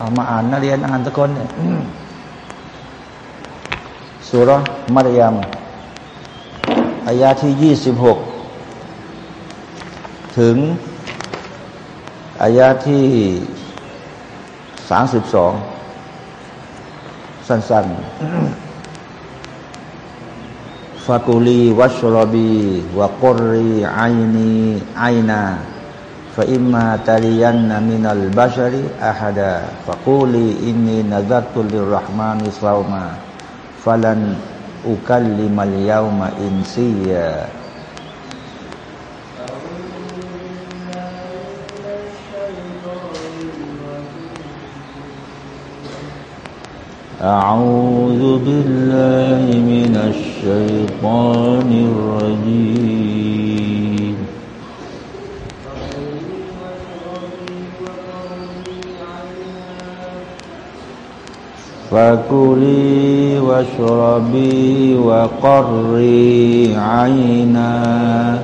เอามาอ่านนักเรียนอ่านตะกคนเนี่ยสุรมารยามอายาที่ยี่สิบหกถึงอายาที่สามสิบสองสั้นๆฟากุลีวัชรบีวะกรีไอนีไอนา فإما ترين من البشر أحدا فقولي إني نذرت للرحمن صوما فلن أكلم اليوم إنسيا. أعوذ بالله من الشيطان الرجيم. فكلي واشربي وقري عينا.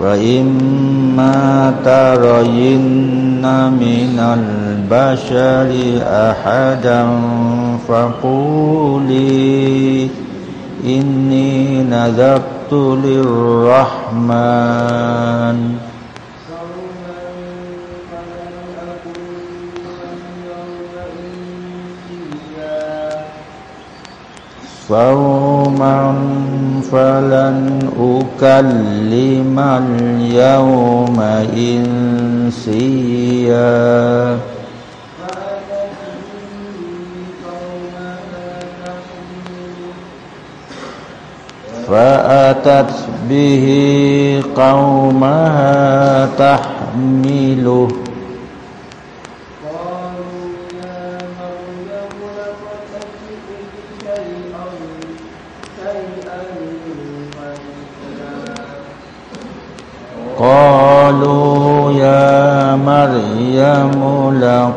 وإما ترين من البشر أحدا فقولي إني نذرت للرحمن صوما فلن أكلم اليوم إنسيا. فأتت به قومها تحمله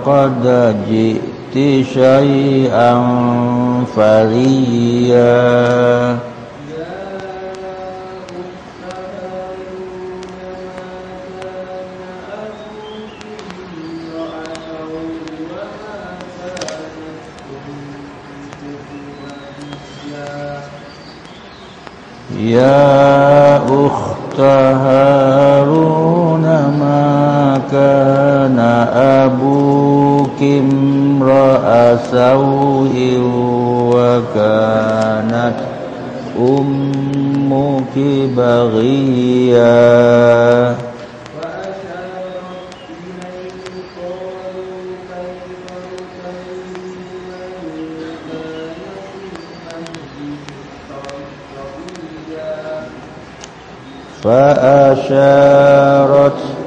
لقد جئت شيئا فريا يا أخت هارون سوء وكانت أمك بغيا. فأشارت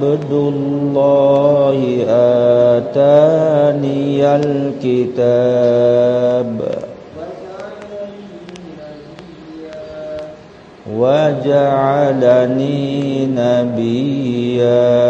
عبد الله آتاني الكتاب. وجعلني نبيا.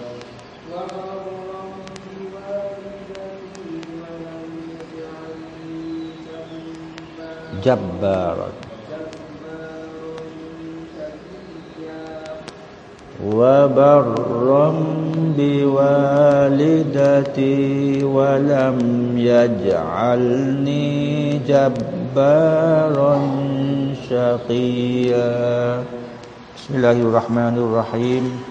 جبارا وبرا بوالدتي ولم يجعلني جبارا شقيا. بسم الله الرحمن الرحيم.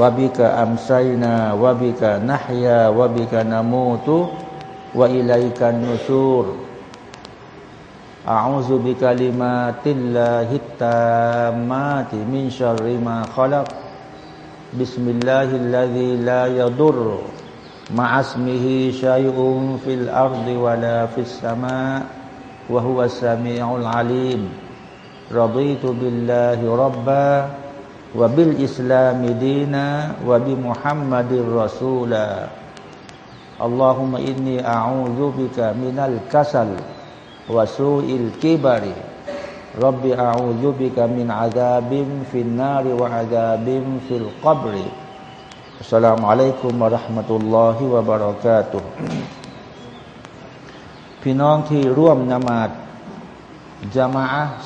وبك أمسينا وبك نحيا وبك نموت وإليك النشور أعوذ بكلمات الله التامات من شر ما خلق بسم الله الذي لا يضر مع اسمه شيء في الأرض ولا في السماء وهو السميع العليم رضيت بالله ربا وبالإسلام دينا وبمحمد رسولا اللهم إني أعوذ بك من الكسل وسوء الكبر رب أعوذ بك من عذاب في النار وعذاب في القبر السلام عليكم ورحمة الله وبركاتهพี่น้องที่ร่วมนมาดจามะ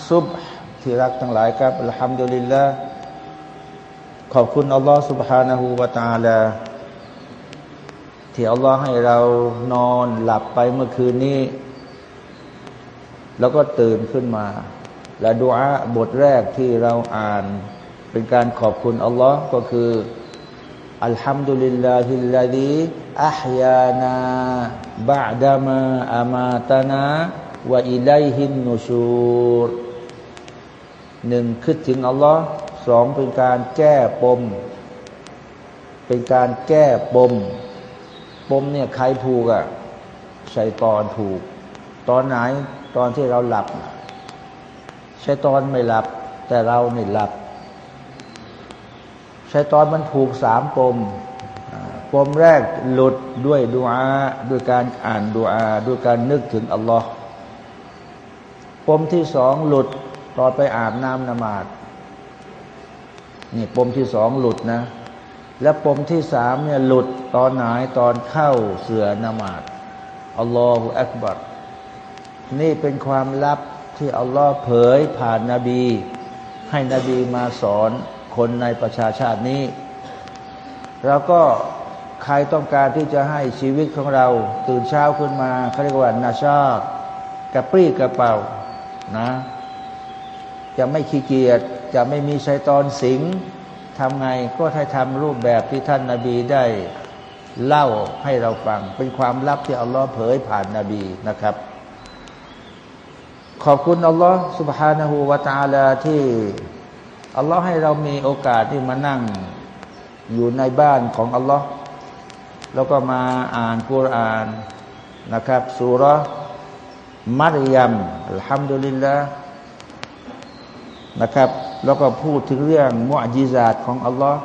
ซุบที่รักทั้งหลายครับอัลฮัมดุลิลลาห์ ขอบคุณอัลลอฮ์ سبحانه และ تعالى ที่อัลลอฮ์ให้เรานอนหลับไปเมื่อคืนนี้แล้วก็ตื่นขึ้นมา และดูอาบทแรกที่เราอ่าน เป็นการขอบคุณอัลลอฮ์ก็คืออัลฮัมดุลิลลาฮิลลาดีอัพยานาบะดามาอามาตานาวะอิไลฮินนูชูรหนึ่งคิดถึงอัลลอฮ์ สองเป็นการแก้ปม เป็นการแก้ปม ปมเนี่ยใครผูกอะชัยตอนผูก ตอนไหนตอนที่เราหลับใช้ตอนไม่หลับ แต่เราไม่หลับใช้ตอนมันผูกสามปมปมแรกหลุดด้วยดูอาด้วยการอ่านดูอาด้วยการนึกถึงอัลลอฮ์ปมที่สองหลุดตอนไปอาบน้ำนมาด นี่ปมที่สองหลุดนะ และปมที่สามเนี่ยหลุดตอนไหนตอนเข้าเสือนมาดอัลลอฮฺอักบัรนี่เป็นความลับที่อัลลอฮ์เผยผ่านนาบี ให้นบีมาสอนคนในประชาชาตินี้ แล้วก็ใครต้องการที่จะให้ชีวิตของเราตื่นเช้าขึ้นมาเขาเรียกว่านาชากระปรี้กระเป๋านะ จะไม่ขี้เกียจ จะไม่มีชัยตอนสิงทำไงก็ให้ทำรูปแบบที่ท่านนาบีได้เล่าให้เราฟัง เป็นความลับที่อัลลอฮ์เผยผ่านนาบีนะครับ ขอบคุณอัลลอฮ์สุบฮานาหูวาตาลาที่อัลลอฮ์ให้เรามีโอกาสที่มานั่งอยู่ในบ้านของอัลลอฮ์แล้วก็มาอ่านกุรานนะครับสุรมัตยัมอัลฮัมดุลิลละนะครับ แล้วก็พูดถึงเรื่องมุอจิซาตของอัลลอฮ์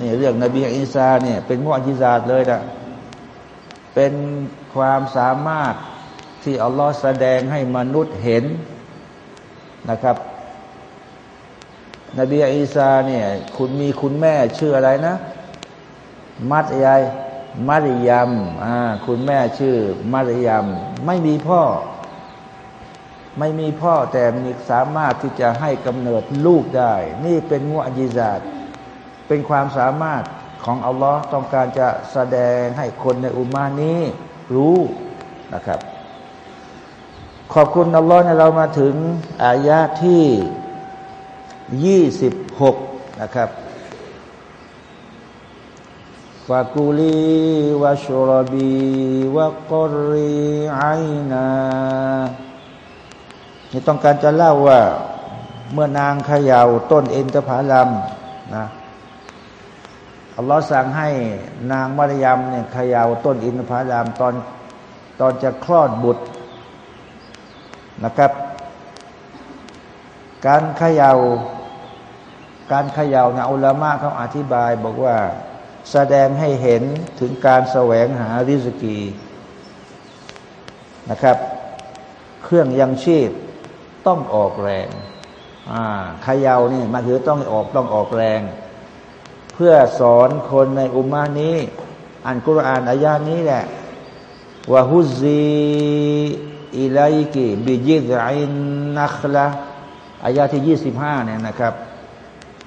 นี่เรื่องนบีอิสาเนี่ยเป็นมุอจิซาตเลยนะเป็นความสามารถที่อัลลอฮ์แสดงให้มนุษย์เห็นนะครับ นบีอีสาเนี่ยคุณมีคุณแม่ชื่ออะไรนะ มัดยายมัริยมอ่าคุณแม่ชื่อมัริยมไม่มีพ่อ ไม่มีพ่อแต่มีสามารถที่จะให้กำเนิดลูกได้ นี่เป็นมุอจิซาตเป็นความสามารถของอัลลอฮ์ต้องการจะแสดงให้คนในอุมานี้รู้นะครับ ขอบคุณอัลลอฮ์เนี่ยเรามาถึงอายาที่ยี่สิบหกนะครับฟากูลีวะชุรบีวะกอรีไอนา นี่ต้องการจะเล่าว่าเมื่อนางขยาวต้นเอ็นตผาลัมนะอัลลอฮ์สั่งให้นางมารยมเนี่ยขยาวต้นอินทผาลัมตอนตอนจะคลอดบุตรนะครับ การขยา่าการขย่านะอุลามะเขาอธิบายบอกว่าแสดงให้เห็นถึงการแสวงหาริสกีนะครับ เครื่องยังชีพ ต้องออกแรงขย่านี่มาคือต้องออกต้องออกแรง เพื่อสอนคนในอุมานี้อันกุรอานอายานี้แหละวะฮุซีอิลัยกิบิยิดอินนัคละอายาที่ยี่สิบห้าเนี่ยนะครับ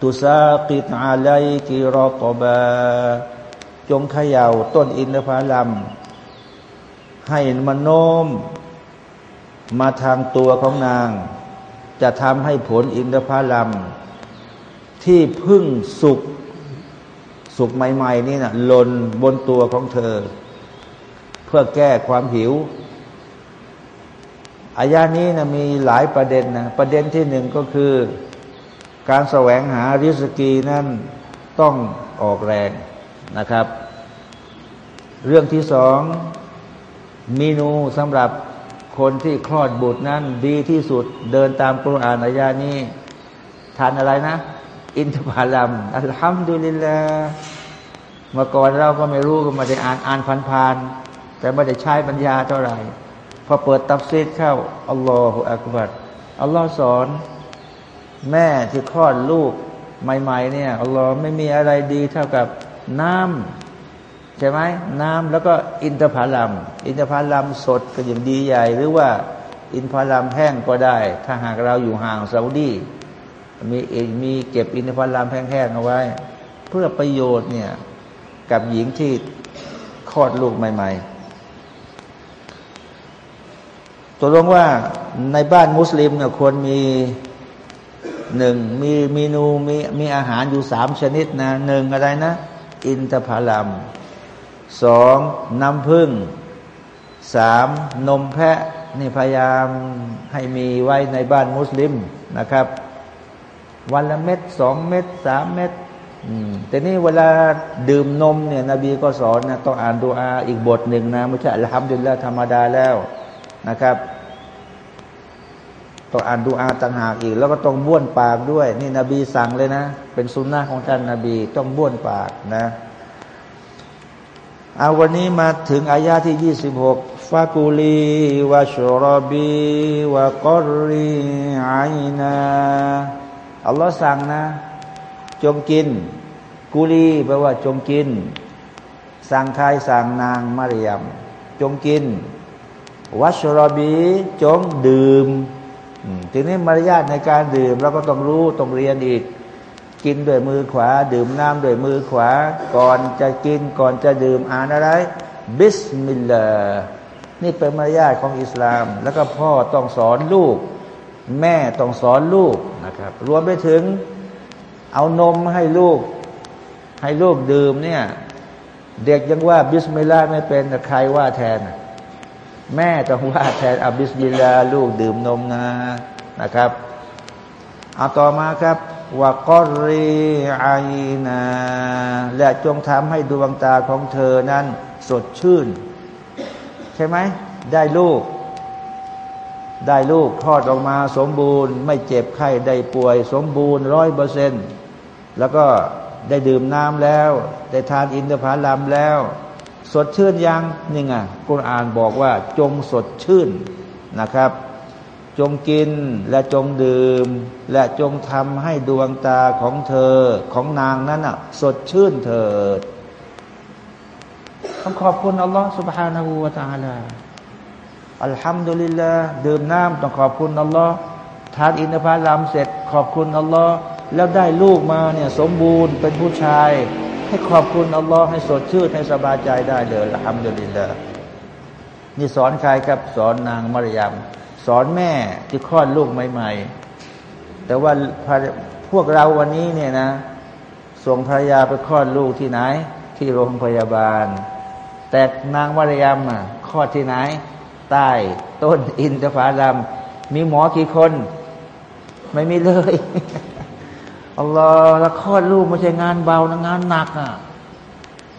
ตุซากิตอาลัยกิรอตบาจงขย่าต้นอินทผลัมให้มันโน้ม มาทางตัวของนาง จะทำให้ผลอินทผลัมที่พึ่งสุกสุกใหม่ๆนี่นะหล่นบนตัวของเธอ เพื่อแก้ความหิวอายานี้นะมีหลายประเด็นนะประเด็นที่หนึ่งก็คือ การแสวงหาริสกีนั้นต้องออกแรงนะครับ เรื่องที่สองเมนูสำหรับ คนที่คลอดบุตรนั้นดีที่สุดเดินตามกุรอานอายานี้ทานอะไรนะ อินทผลัมอัลฮัมดุลิลลาเมื่อก่อนเราก็ไม่รู้ก็มาได้อ่านอ่านผ่านๆแต่ไม่ได้ใช้ปัญญาเท่าไหร่พอเปิดตับซีดเข้าอัลลอฮฺอักบัดอัลลอฮ์สอน แม่ที่คลอดลูกใหม่ ๆ เนี่ยอัลลอฮ์ไม่มีอะไรดีเท่ากับน้ำ ใช่ไหมน้ำแล้วก็อินทผลัม อินทผลัมสดก็อย่างดีใหญ่ หรือว่าอินทผลัมแห้งก็ได้ ถ้าหากเราอยู่ห่างซาอุดีมีมีเก็บอินทผลัมแห้งๆเอาไว้ เพื่อประโยชน์เนี่ยกับหญิงที่คลอดลูกใหม่ ๆตกลงว่าในบ้านมุสลิมเนี่ยควรมีหนึ่งมีเมนูมีมีอาหารอยู่สามชนิดนะหนึ่งอะไรนะ อินทผลัม สองน้ำผึ้งสามนมแพะนี่พยายามให้มีไว้ในบ้านมุสลิมนะครับ วันละเม็ดสองเม็ดสามเม็ดแต่นี่เวลาดื่มนมเนี่ยนบีก็สอนนะต้องอ่านดูอาอีกบทหนึ่งนะไม่ใช่ละฮัมดุลิลละธรรมดาแล้วนะครับต้องอ่านดูอาต่างหากอีก แล้วก็ต้องบ้วนปากด้วย นี่นบีสั่งเลยนะ เป็นสุนนะของท่านนาบีต้องบ้วนปากนะ เอาวันนี้มาถึงอายาที่ยี่สิบหกฟากูลีวะชรบีวะกอรีไอนาอัลลอฮ์สั่งนะ จงกิน กูลีแปลว่าจงกิน สั่งใครสั่งนางมารยม จงกินวัชรบีจงดื่มทีนี้มารยาทในการดื่มเราก็ต้องรู้ต้องเรียนอีก กินด้วยมือขวา ดื่มน้ำด้วยมือขวา ก่อนจะกินก่อนจะดื่มอ่านอะไร บิสมิลลาห์นี่เป็นมารยาทของอิสลาม แล้วก็พ่อต้องสอนลูก แม่ต้องสอนลูกนะครับ รวมไปถึงเอานมให้ลูก ให้ลูกดื่มเนี่ย เด็กยังว่า بسم الله ไม่เป็นใครว่าแทน แม่ต้องว่าแทนอับ بسم الله ลูกดื่มนมนะนะครับ เอาต่อมาครับ وقري عينا และจงทำให้ดวงตาของเธอนั้น สดชื่น ใช่ไหม ได้ลูก ได้ลูกคลอดออกมาสมบูรณ์ ไม่เจ็บไข้ได้ป่วย สมบูรณ์ร้อยเปอร์เซ็นต์แล้วก็ได้ดื่มน้ำแล้ว ได้ทานอินทผลัมแล้ว สดชื่นยังนี่ไงกุรอานบอกว่าจงสดชื่นนะครับ จงกินและจงดื่ม และจงทำให้ดวงตาของเธอของนางนั้นอ่ะสดชื่นเถิดต้องขอบคุณอัลลอฮ์ سبحانه และ تعالى อัลฮัมดุลิลลาห์ดื่มน้ำต้องขอบคุณอัลลอฮ์ทานอินทผลัมเสร็จขอบคุณอัลลอฮ์แล้วได้ลูกมาเนี่ยสมบูรณ์เป็นผู้ชายให้ขอบคุณอัลลอฮ์ให้สดชื่นให้สบายใจได้เลยละฮัมดุลิลละนี่สอนใครครับ สอนนางมารยาม สอนแม่ที่คลอดลูกใหม่ ๆ แต่ว่าพวกเราวันนี้เนี่ยนะ ส่งภรรยาไปคลอดลูกที่ไหน ที่โรงพยาบาล แต่นางมารยามอะคลอดที่ไหน ใต้ต้นอินทผลัมมีหมอกี่คน ไม่มีเลยอัลลอฮ์แล้วคลอดลูกไม่ใช่งานเบานะงานหนักอะ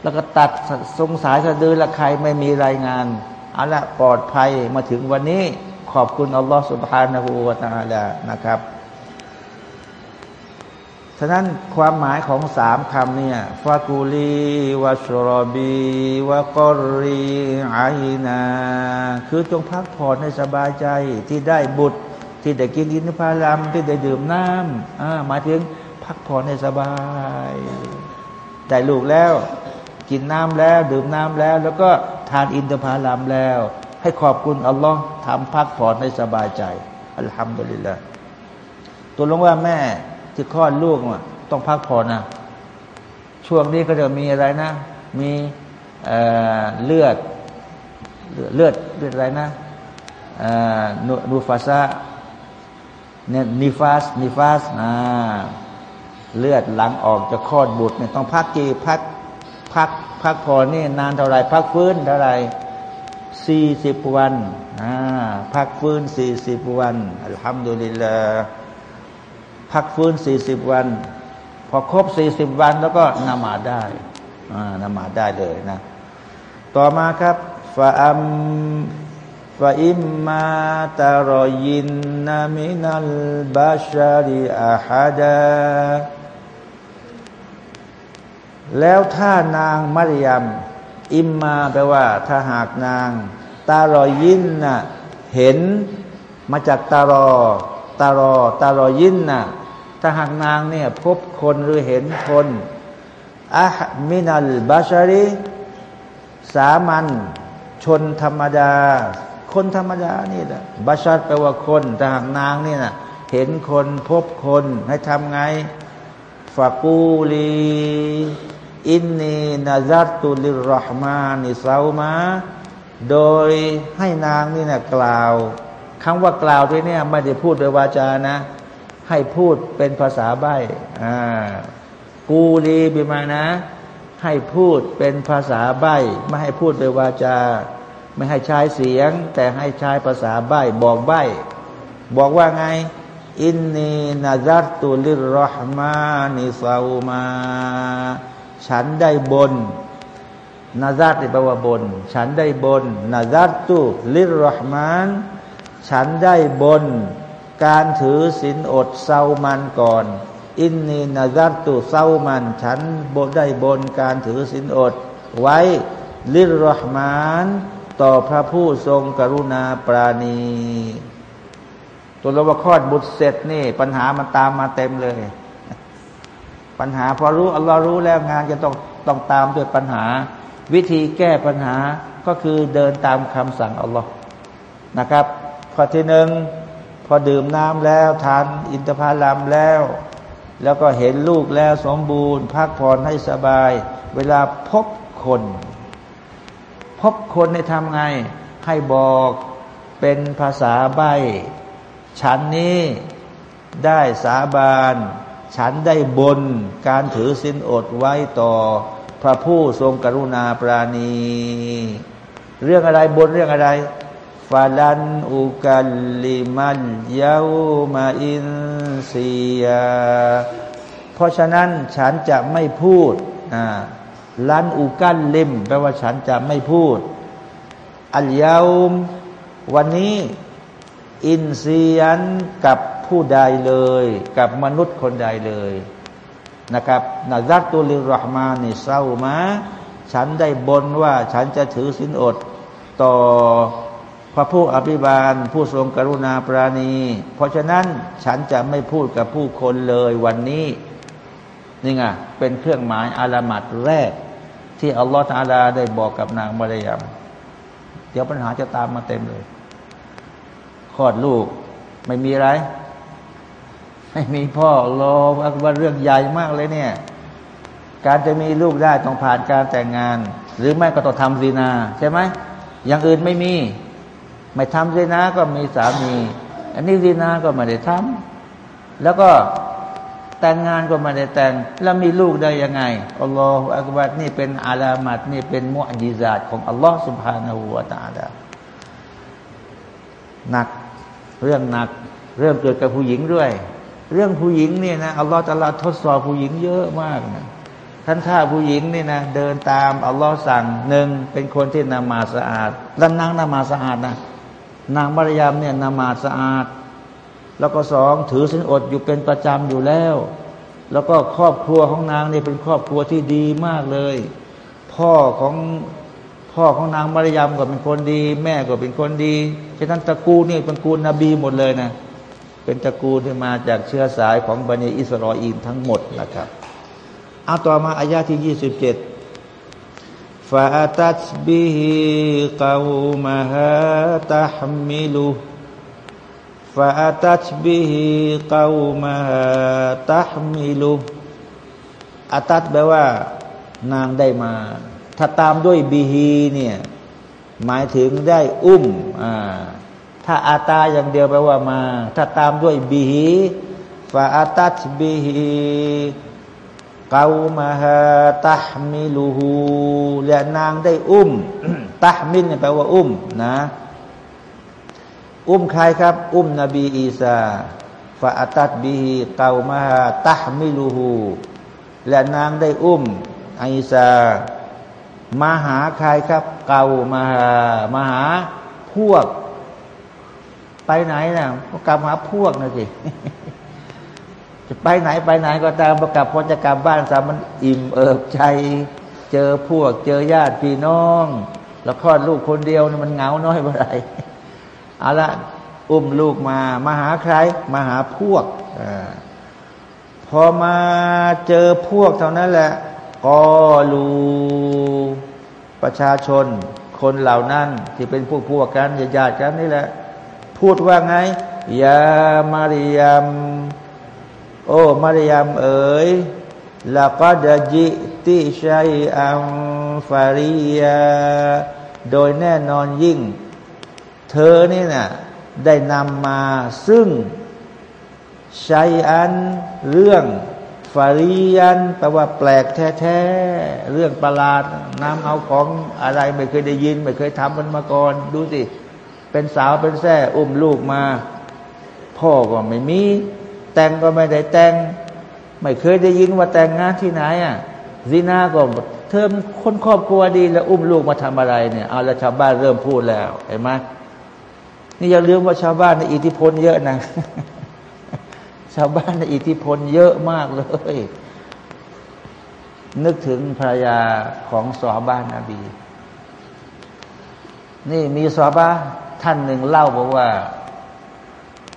แล้วก็ตัดสงสายสะดือละใครไม่มีรายงานเอาละปลอดภัยมาถึงวันนี้ ขอบคุณอัลลอฮ์สุบฮานาหูวาตาลานะครับฉะนั้นความหมายของสามคำเนี่ยฟากูลีวะชรบีวะกอรีไอนา คือจงพักผ่อนให้สบายใจที่ได้บุตร ที่ได้กินอินทผลัมที่ได้ดื่มน้ำอ่าหมายถึงพักผ่อนให้สบาย ได้ลูกแล้ว กินน้ำแล้ว ดื่มน้ำแล้ว แล้วก็ทานอินทผลัมแล้ว ให้ขอบคุณอัลลอฮ์ทำพักผ่อนให้สบายใจ อัลฮัมดุลิลละตัวลงว่าแม่ที่คลอดลูกต้องพักผ่อนนะช่วงนี้ก็จะมีอะไรนะ มีเเลือดเลือดเลือดอะไรนะนูฟาซาเนี่ยนิฟาสนิฟาสอ่าเลือดหลังออกจะคลอดบุตรเนี่ยต้องพักกี่พักพักพักผ่อนนี่นานเท่าไรพักฟื้นเท่าไร สี่สิบวันพักฟื้นสี่สิบวันอัลฮัมดุลิลลาพักฟื้นสี่สิบวัน พอครบสี่สิบวันแล้วก็นมาได้นมาได้เลยนะ ต่อมาครับฟาอัมฟาอิมมาตารยินนามินัลบาชาริอาฮัดาแล้วถ้านางมารยม อิมมาแปลว่า ถ้าหากนาง ตารอยินน่ะเห็นมาจากตารอ ตารอ ตารอยินน่ะถ้าหากนางเนี่ย พบคนหรือเห็นคนอะมินัลบาชารีสามัญชนธรรมดา คนธรรมดานี่แหละบาชาร์แปลว่าคนถ้าหากนางนี่นะเห็นคนพบคนให้ทำไงฟากูลี อินนีนาซัตตุลิรห์มานิซามาโดยให้นางนี่นะกล่าวคำว่ากล่าวที่นี่ไม่ได้พูดโดยวาจานะ ให้พูดเป็นภาษาใบ้อ่ากูลีบิมานะ ให้พูดเป็นภาษาใบ้ไม่ให้พูดโดยวาจา ไม่ให้ใช้เสียง แต่ให้ใช้ภาษาใบ้บอกใบ้บอกว่าไงอินนีนาซัตตุลิรห์มานิซามา ฉันได้บนนาซัตแปลว่าบน ฉันได้บนนาซัตตุลิรห์มาน ฉันได้บน การถือศีลอดเศร้ามันก่อน อินนีนาซัตตุเศร้ามัน ฉันบได้บนการถือศีลอด ไว้ลิรหมาน ต่อพระผู้ทรงกรุณาปราณีตัวเราว่าคลอดบุตรเสร็จนี่ ปัญหามันตามมาเต็มเลย ปัญหาพอรู้อัลลอฮ์รู้แล้วงานจะต้องต้องตามด้วยปัญหา วิธีแก้ปัญหาก็คือเดินตามคำสั่งอัลลอฮ์นะครับ ข้อที่หนึ่งพอดื่มน้ำแล้วทานอินทผลัมแล้ว แล้วก็เห็นลูกแล้วสมบูรณ์พักผ่อนให้สบาย เวลาพบคน พบคนในทำไง ให้บอกเป็นภาษาใบฉันนี้ได้สาบาน ฉันได้บนการถือสินอดไว้ต่อพระผู้ทรงกรุณาปราณี เรื่องอะไรบนเรื่องอะไรฟาลันอุกัลลิมันยาวมาอินซียาเพราะฉะนั้นฉันจะไม่พูดอ่าลันอุกัลลิมแปลว่าฉันจะไม่พูด อัลยาวมวันนี้ อินซียันกับ ผู้ใดเลย กับมนุษย์คนใดเลยนะครับนาซัตตุลิรหมานิเศร้ามาฉันได้บนว่าฉันจะถือสินอด ต่อพระผู้อภิบาล ผู้ทรงกรุณาปราณี เพราะฉะนั้นฉันจะไม่พูดกับผู้คนเลยวันนี้นี่ไงเป็นเครื่องหมายอาลามัดแรก ที่อัลลอฮฺอาลาได้บอกกับนางมารยามเดี๋ยวปัญหาจะตามมาเต็มเลยคลอดลูกไม่มีอะไร ไม่มีพ่อรอว่าเรื่องใหญ่มากเลยเนี่ย การจะมีลูกได้ต้องผ่านการแต่งงาน หรือไม่ก็ต้องทำซีนา ใช่ไหมอย่างอื่นไม่มี ไม่ทำซีนาก็มีสามี อันนี้ซีนาก็ไม่ได้ทำแล้วก็แต่งงานก็ไม่ได้แต่ง แล้วมีลูกได้ยังไงอัลลอฮฺอักบัดนี่เป็นอาลามัดนี่เป็นมุอญิซาตของอัลลอฮฺสุบฮานาหูวาตาลาหนักเรื่องหนัก เรื่องเกิดกับผู้หญิงด้วย เรื่องผู้หญิงเนี่ยนะอัลลอฮฺตะลาทดสอบผู้หญิงเยอะมากนะท่านถ้าผู้หญิงเนี่ยนะเดินตามอัลลอฮฺสั่งหนึ่งเป็นคนที่นมาสะอาดแล้วนั่งนมาสะอาดนะนางมารยามเนี่ยนมาสะอาด แล้วก็สองถือสินอดอยู่เป็นประจำอยู่แล้ว แล้วก็ครอบครัวของนางเนี่ยเป็นครอบครัวที่ดีมากเลย พ่อของพ่อของนางมารยามก็เป็นคนดี แม่ก็เป็นคนดีฉะนั้นตระกูลนี่เป็นตระกูลนบีหมดเลยนะ เป็นตระกูลที่มาจากเชื้อสายของบันิอิสรออีนทั้งหมดนะครับเอาต่อมาอายาที่ยี่สิบเจ็ดฟาตัสบิฮิกาวมฮะตะฮมิลุฟาตัสบิฮิกาวมฮะตะฮมิลุอาตัดแปลว่านางได้มา ถ้าตามด้วยบิฮีเนี่ยหมายถึงได้อุ้มอ่า ถ้าอาตาอย่างเดียวแปลว่ามา ถ้าตามด้วยบิฮีฟาอาตัสบิฮีกามาฮาตะมิลูฮูและนางได้อุ้มตะมินแปลว่าอุ้มนะ อุ้มใครครับ อุ้มนบีอีสาฟาอัตัดบีเกามาฮาตะมิลูฮูและนางได้อุ้มอีสามาหาใครครับ เกามาหามาหาพวก ไปไหนนะก็กลับหาพวกนะสิจะไปไหนไปไหนก็ตามประกาศพอจะกลับบ้านสามันอิ่มเอิบใจ เจอพวก เจอญาติพี่น้อง แล้วคลอดลูกคนเดียวนี่มันเหงาน้อยเมื่อไรเอาละอุ้มลูกมา มาหาใคร มาหาพวกอพอมาเจอพวกเท่านั้นแหละกอลูประชาชน คนเหล่านั้นที่เป็นพวกพวกกันญาติกันนี่แหละ พูดว่าไง ยามาริยม โอ้มารยามเอ๋ยละก็ดจิติชัยอัมฟาริยา โดยแน่นอนยิ่ง เธอนี่นะ่ะได้นำมาซึ่งชัยอันเรื่องฟาริยันแปลว่าแปลกแท้ๆ เรื่องประหลาดนำเอาของอะไรไม่เคยได้ยิน ไม่เคยทำมันมาก่อน ดูสิ เป็นสาวเป็นแท่อุ้มลูกมา พ่อก็ไม่มี แต่งก็ไม่ได้แต่ง ไม่เคยได้ยินว่าแต่งงานที่ไหนอะซีนาก็เธอคนครอบครัวดีแล้วอุ้มลูกมาทำอะไรเนี่ยเอาแล้วชาวบ้านเริ่มพูดแล้วเห็นไหมนี่อย่าลืมว่าชาวบ้านในอิทธิพลเยอะนะ ชาวบ้านในอิทธิพลเยอะมากเลย นึกถึงภรรยาของสอบ้านนบี นี่มีสอบ้า ท่านหนึ่งเล่าบอกว่า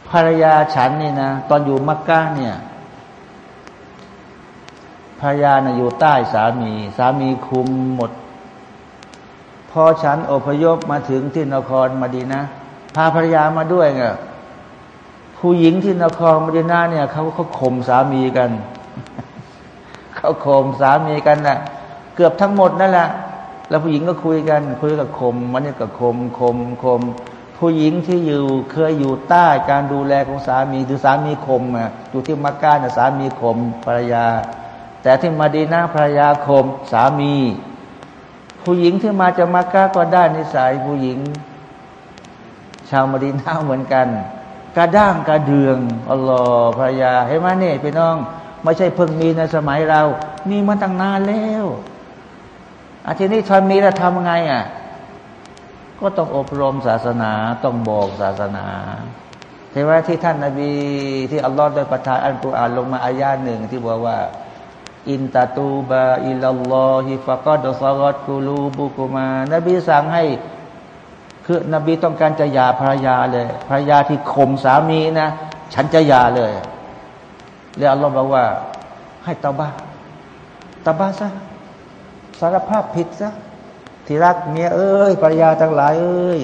ภรรยาฉันนี่นะ ตอนอยู่มักกะเนี่ย ภรรยานะ่ะอยู่ใต้สามี สามีคุมหมด พอฉันอพยพมาถึงที่นครมาดีนะพาภรรยามาด้วยไงผู้หญิงที่นครมาดีนาเนี่ยเขาเขาข่มสามีกันเขาข่มสามีกันนะ่ะ เกือบทั้งหมดนั่นแหละแล้วผู้หญิงก็คุยกัน คุยกับข่มมันนี่กับข่มข่มข่ม ผู้หญิงที่อยู่เคยอยู่ใต้การดูแลของสามีคือสามีคมอะอยู่ที่มักกะนะสามีคมภรรยา แต่ที่มาดีนาภรรยาคมสามี ผู้หญิงที่มาจากมักกะก็ได้นิสัยผู้หญิง ชาวมาดีนาเหมือนกัน กระด้างกระเดืองอัลลอฮ์ภรรยาเห็นไหมเนี่ยพี่น้อง ไม่ใช่เพิ่งมีในสมัยเรา มีมาตั้งนานแล้วอาทีนี้ทอนมีแล้วทำไงอะ ก็ต้องอบรมศาสนาต้องบอกศาสนาใช่ไหมที่ท่านนาบีที่อัลลอฮ์ได้ประทานอัลกุรอานลงมาอายาหนึ่งที่บอกว่า อินตาตูบาอิลลอฮิฟะกอดซารอดกูลูบุกุมา นบีสั่งให้ คือนบีต้องการจะหย่าภรรยาเลยภรรยาที่ข่มสามีนะ ฉันจะหย่าเลย แล้วอัลลอฮ์บอกว่า ให้ตาบ้าตาบ้าซะสารภาพผิดซะ ที่รักเมียเอ้ยภรรยาทั้งหลายเอ้ย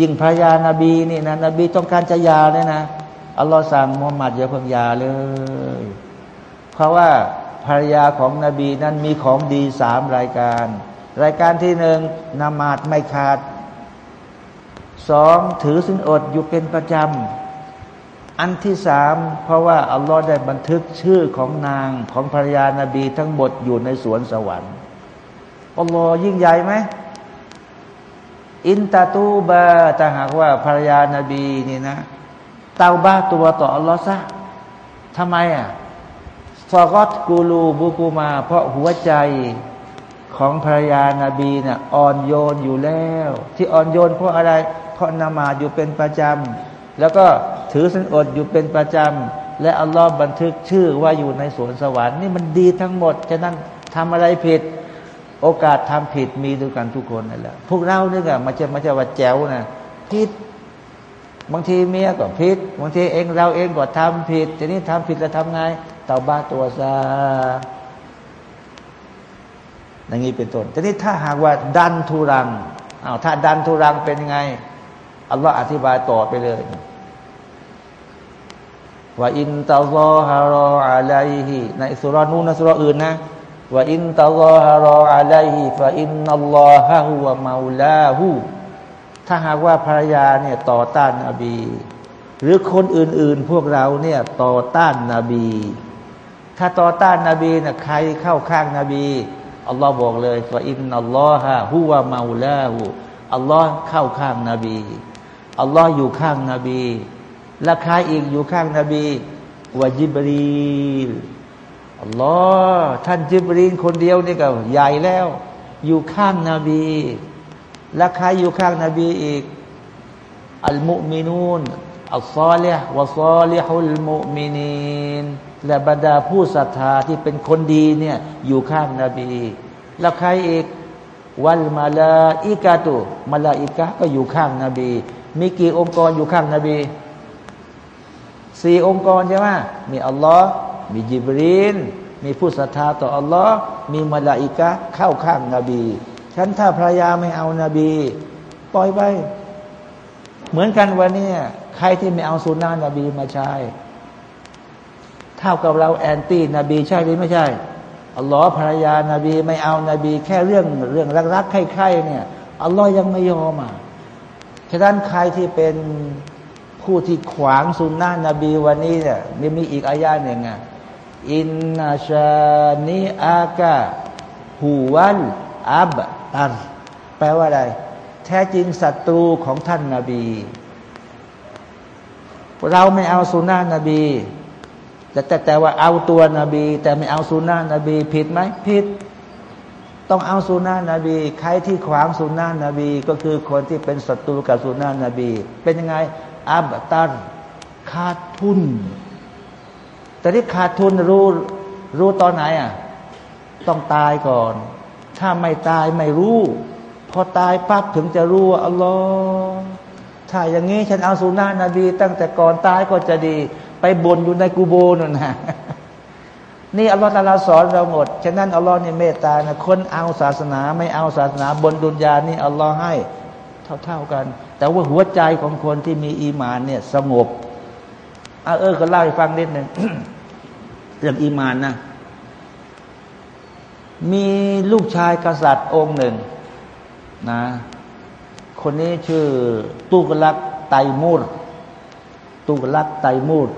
ยิ่งภรรยานาบีนี่นะนบีต้องการจะยาเนี่ยนะอัลลอฮ์สั่งมุฮัมมัดอย่าเพิ่งยาเลย เพราะว่าภรรยาของนบีนั้นมีของดีสามรายการ รายการที่หนึ่งนามาดไม่ขาดสองถือสินอดอยู่เป็นประจำ อันที่สามเพราะว่าอัลลอฮ์ได้บันทึกชื่อของนางของภรรยานาบีทั้งหมดอยู่ในสวนสวรรค์ อัลลอฮ์ยิ่งใหญ่ไหมอินตาตูบาถ้าหากว่าภรรยานาบีนี่นะเตาบ้าตัวต่ออัลลอฮ์ซะทำไมอะฟอกอตกูลูบุกูมา เพราะหัวใจของภรรยานาบีเนี่ยอ่อนโยนอยู่แล้ว ที่อ่อนโยนเพราะอะไร เพราะนามาอยู่เป็นประจำแล้วก็ถือสินอดอยู่เป็นประจำและอัลลอฮ์บันทึกชื่อว่าอยู่ในสวนสวรรค์นี่มันดีทั้งหมด ฉะนั้นทำอะไรผิด โอกาสทำผิดมีด้วยกันทุกคนนั่นแหละพวกเราเนี่ยมันจะมันจะว่าแจ๋วนะผิดบางทีเมียก็ผิดบางทีเองเราเองก็ทำผิดทีนี้ทำผิดแล้วทำไงเต่าบ้าตัวซาอย่างนี้เป็นต้นทีนี้ถ้าหากว่าดันทุรังอ้าวถ้าดันทุรังเป็นยังไงอัลลอฮ์อธิบายต่อไปเลยว่าอินตาลอฮารออะลัยฮิในสุรานูนสุราอื่นนะ ว่าอินตาลอฮารออะลัยฮิฟะอินนัลลอฮะฮุวะมาลาหูถ้าหากว่าภรรยาเนี่ยต่อต้านนบี หรือคนอื่นๆพวกเราเนี่ยต่อต้านนบี ถ้าต่อต้านนบีนะใครเข้าข้างนบีอัลลอฮ์บอกเลยว่าอินนัลลอฮะฮุวะมาลาหูอัลลอฮ์เข้าข้างนบีอัลลอฮ์อยู่ข้างนบีและใครอีกอยู่ข้างนบีวะจิบรีล อัลลอฮ์ท่านจิบรีนคนเดียวนี่ก็ใหญ่แล้ว อยู่ข้างนบี และใครอยู่ข้างนบีอีก อัลมุมินูนอัลซอลิฮวะซอลิฮุลมุมินีนและบรรดาผู้ศรัทธาที่เป็นคนดีเนี่ยอยู่ข้างนบี และใครอีกوالملائكة มาลาอิกะก็อยู่ข้างนบี มีกี่องค์กรอยู่ข้างนบีสี่องค์กรใช่ไหมมีอัลลอฮ์ มีจิบรีลมีผู้ศรัทธาต่ออัลลอฮ์มีมาลาอิกะเข้าข้างนบีฉันถ้าภรรยาไม่เอานาบี ปล่อยไป เหมือนกันวันนี้ใครที่ไม่เอาสุนนะนบีมาใช้เท่ากับเรา anti นบีใช่หรือไม่ใช่อัลลอฮ์ภรรยานาบีไม่เอานาบี แค่เรื่องเรื่องรักๆใครๆเนี่ยอัลลอฮ์ยังไม่ยอมอะฉะนั้นใครที่เป็นผู้ที่ขวางสุนนะนบีวันนี้เนี่ยมีมีอีกอายาหนึ่งอะ อินนาชานีอากาหูวันอับตันแปลว่าอะไร แท้จริงศัตรูของท่านนาบี เราไม่เอาสุนานะนบี แต่แต่แต่ว่าเอาตัวนบี แต่ไม่เอาสุนานะนบี ผิดไหมผิด ต้องเอาสุนานะนบี ใครที่ขวางสุนานะนบี ก็คือคนที่เป็นศัตรูกับสุนานะนบี เป็นยังไงอับตันขาดทุน แต่ที่ขาดทุนรู้รู้ตอนไหนอะ ต้องตายก่อน ถ้าไม่ตายไม่รู้ พอตายปั๊บถึงจะรู้ว่าอัลลอฮ์ถ้าอย่างนี้ฉันเอาสุนานะบีตั้งแต่ก่อนตายก็จะดี ไปบนอยู่ในกูโบนั่นนะนี่อัลลอฮ์ตาลาสอนเราหมด ฉะนั้นอัลลอฮ์นี่เมตตานะคนเอาศาสนาไม่เอาศาสนาบนดุนยานี่อัลลอฮ์ให้เท่าๆกัน แต่ว่าหัวใจของคนที่มีอีมานเนี่ยสงบเออเออก็เล่าให้ฟังนิดหนึ่ง เรื่องอีมานนะมีลูกชายกษัตริย์องค์หนึ่งนะคนนี้ชื่อตุกลักไตมูรตุกลักไตมูร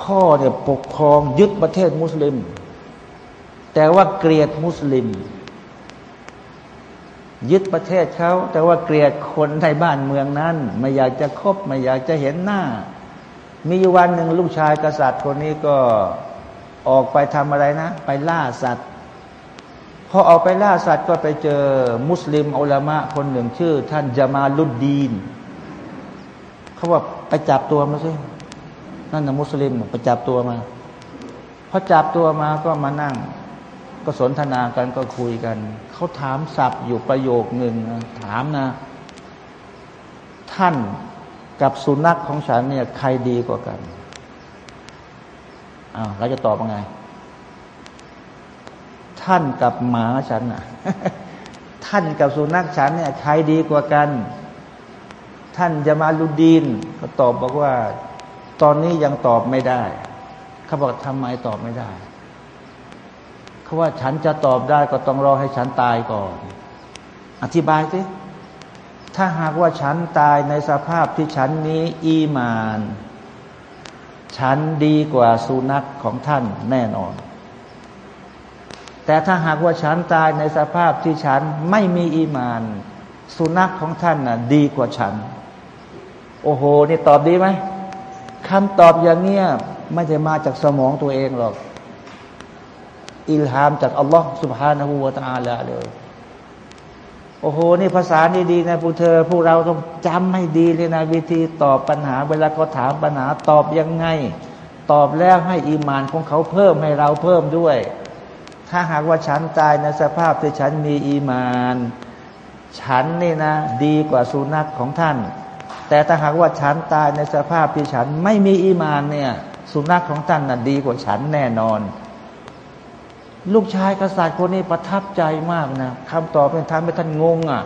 พ่อเนี่ยปกครองยึดประเทศมุสลิม แต่ว่าเกลียดมุสลิม ยึดประเทศเขาแต่ว่าเกลียดคนในบ้านเมืองนั้น ไม่อยากจะคบไม่อยากจะเห็นหน้า มีวันหนึ่งลูกชายกษัตริย์คนนี้ก็ออกไปทำอะไรนะ ไปล่าสัตว์ พอออกไปล่าสัตว์ก็ไปเจอมุสลิมอัลามะคนหนึ่งชื่อ ท่านจามาลุดดีนเขาบอกไปจับตัวมาสินั่นนะมุสลิมไปจับตัวมาพอจับตัวมาก็มานั่ง ก็สนทนากันก็คุยกัน เขาถามสับอยู่ประโยคหนึ่งนะถามนะ ท่าน กับสุนัขของฉันเนี่ยใครดีกว่ากันอ้าวเราจะตอบยังไง ท่านกับหมาฉันน่ะ ท่านกับสุนัขฉันเนี่ยใครดีกว่ากัน ท่านจะมาลุดีนก็ตอบบอกว่า ตอนนี้ยังตอบไม่ได้ เขาบอกทำไมตอบไม่ได้เขาว่าฉันจะตอบได้ก็ต้องรอให้ฉันตายก่อน อธิบายสิ ถ้าหากว่าฉันตายในสภาพที่ฉันนี้อีมาน ฉันดีกว่าสุนัขของท่านแน่นอน แต่ถ้าหากว่าฉันตายในสภาพที่ฉันไม่มีอีมาน สุนัขของท่านน่ะ ดีกว่าฉัน โอ้โห นี่ตอบดีไหมคำตอบอย่างเงี้ยไม่ใช่มาจากสมองตัวเองหรอก อิลฮามจากอัลลอฮ์สุบฮานาหูวาตาลาเลย โอ้โห นี่ภาษานี่ดีนะพวกเธอพวกเราต้องจำให้ดีเลยนะวิธีตอบปัญหา เวลาเขาถามปัญหาตอบยังไง ตอบแล้วให้อีมานของเขาเพิ่มให้เราเพิ่มด้วย ถ้าหากว่าฉันตายในสภาพที่ฉันมีอีมาน ฉันนี่นะ ดีกว่าสุนัขของท่าน แต่ถ้าหากว่าฉันตายในสภาพที่ฉันไม่มีอีมานเนี่ย สุนัขของท่านน่ะดีกว่าฉันแน่นอน ลูกชายกษัตริย์คนนี้ประทับใจมากนะคำตอบเป็นทำให้ท่านงงอะ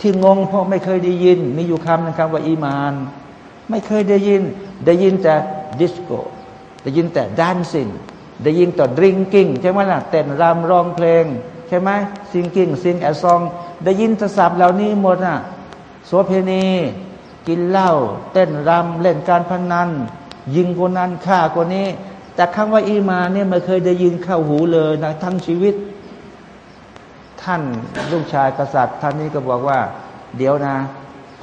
ที่งงเพราะไม่เคยได้ยิน มีอยู่คำนึงคำว่าอีมาน ไม่เคยได้ยิน ได้ยินแต่ disco ได้ยินแต่ dancing ได้ยินแต่ drinking ใช่ไหมล่ะเต้นรำร้องเพลง ใช่ไหม singing sing a song ได้ยินศัพท์เหล่านี้หมดอะโสเพณีกินเหล้าเต้นรำเล่นการพนัน ยิงคนนั้นฆ่าคนนี้ แต่คำว่าอีมานเนี่ยไม่เคยได้ยินเข้าหูเลยนะทั้งชีวิต ท่านลูกชายกษัตริย์ ท่านนี้ก็บอกว่า เดี๋ยวนะ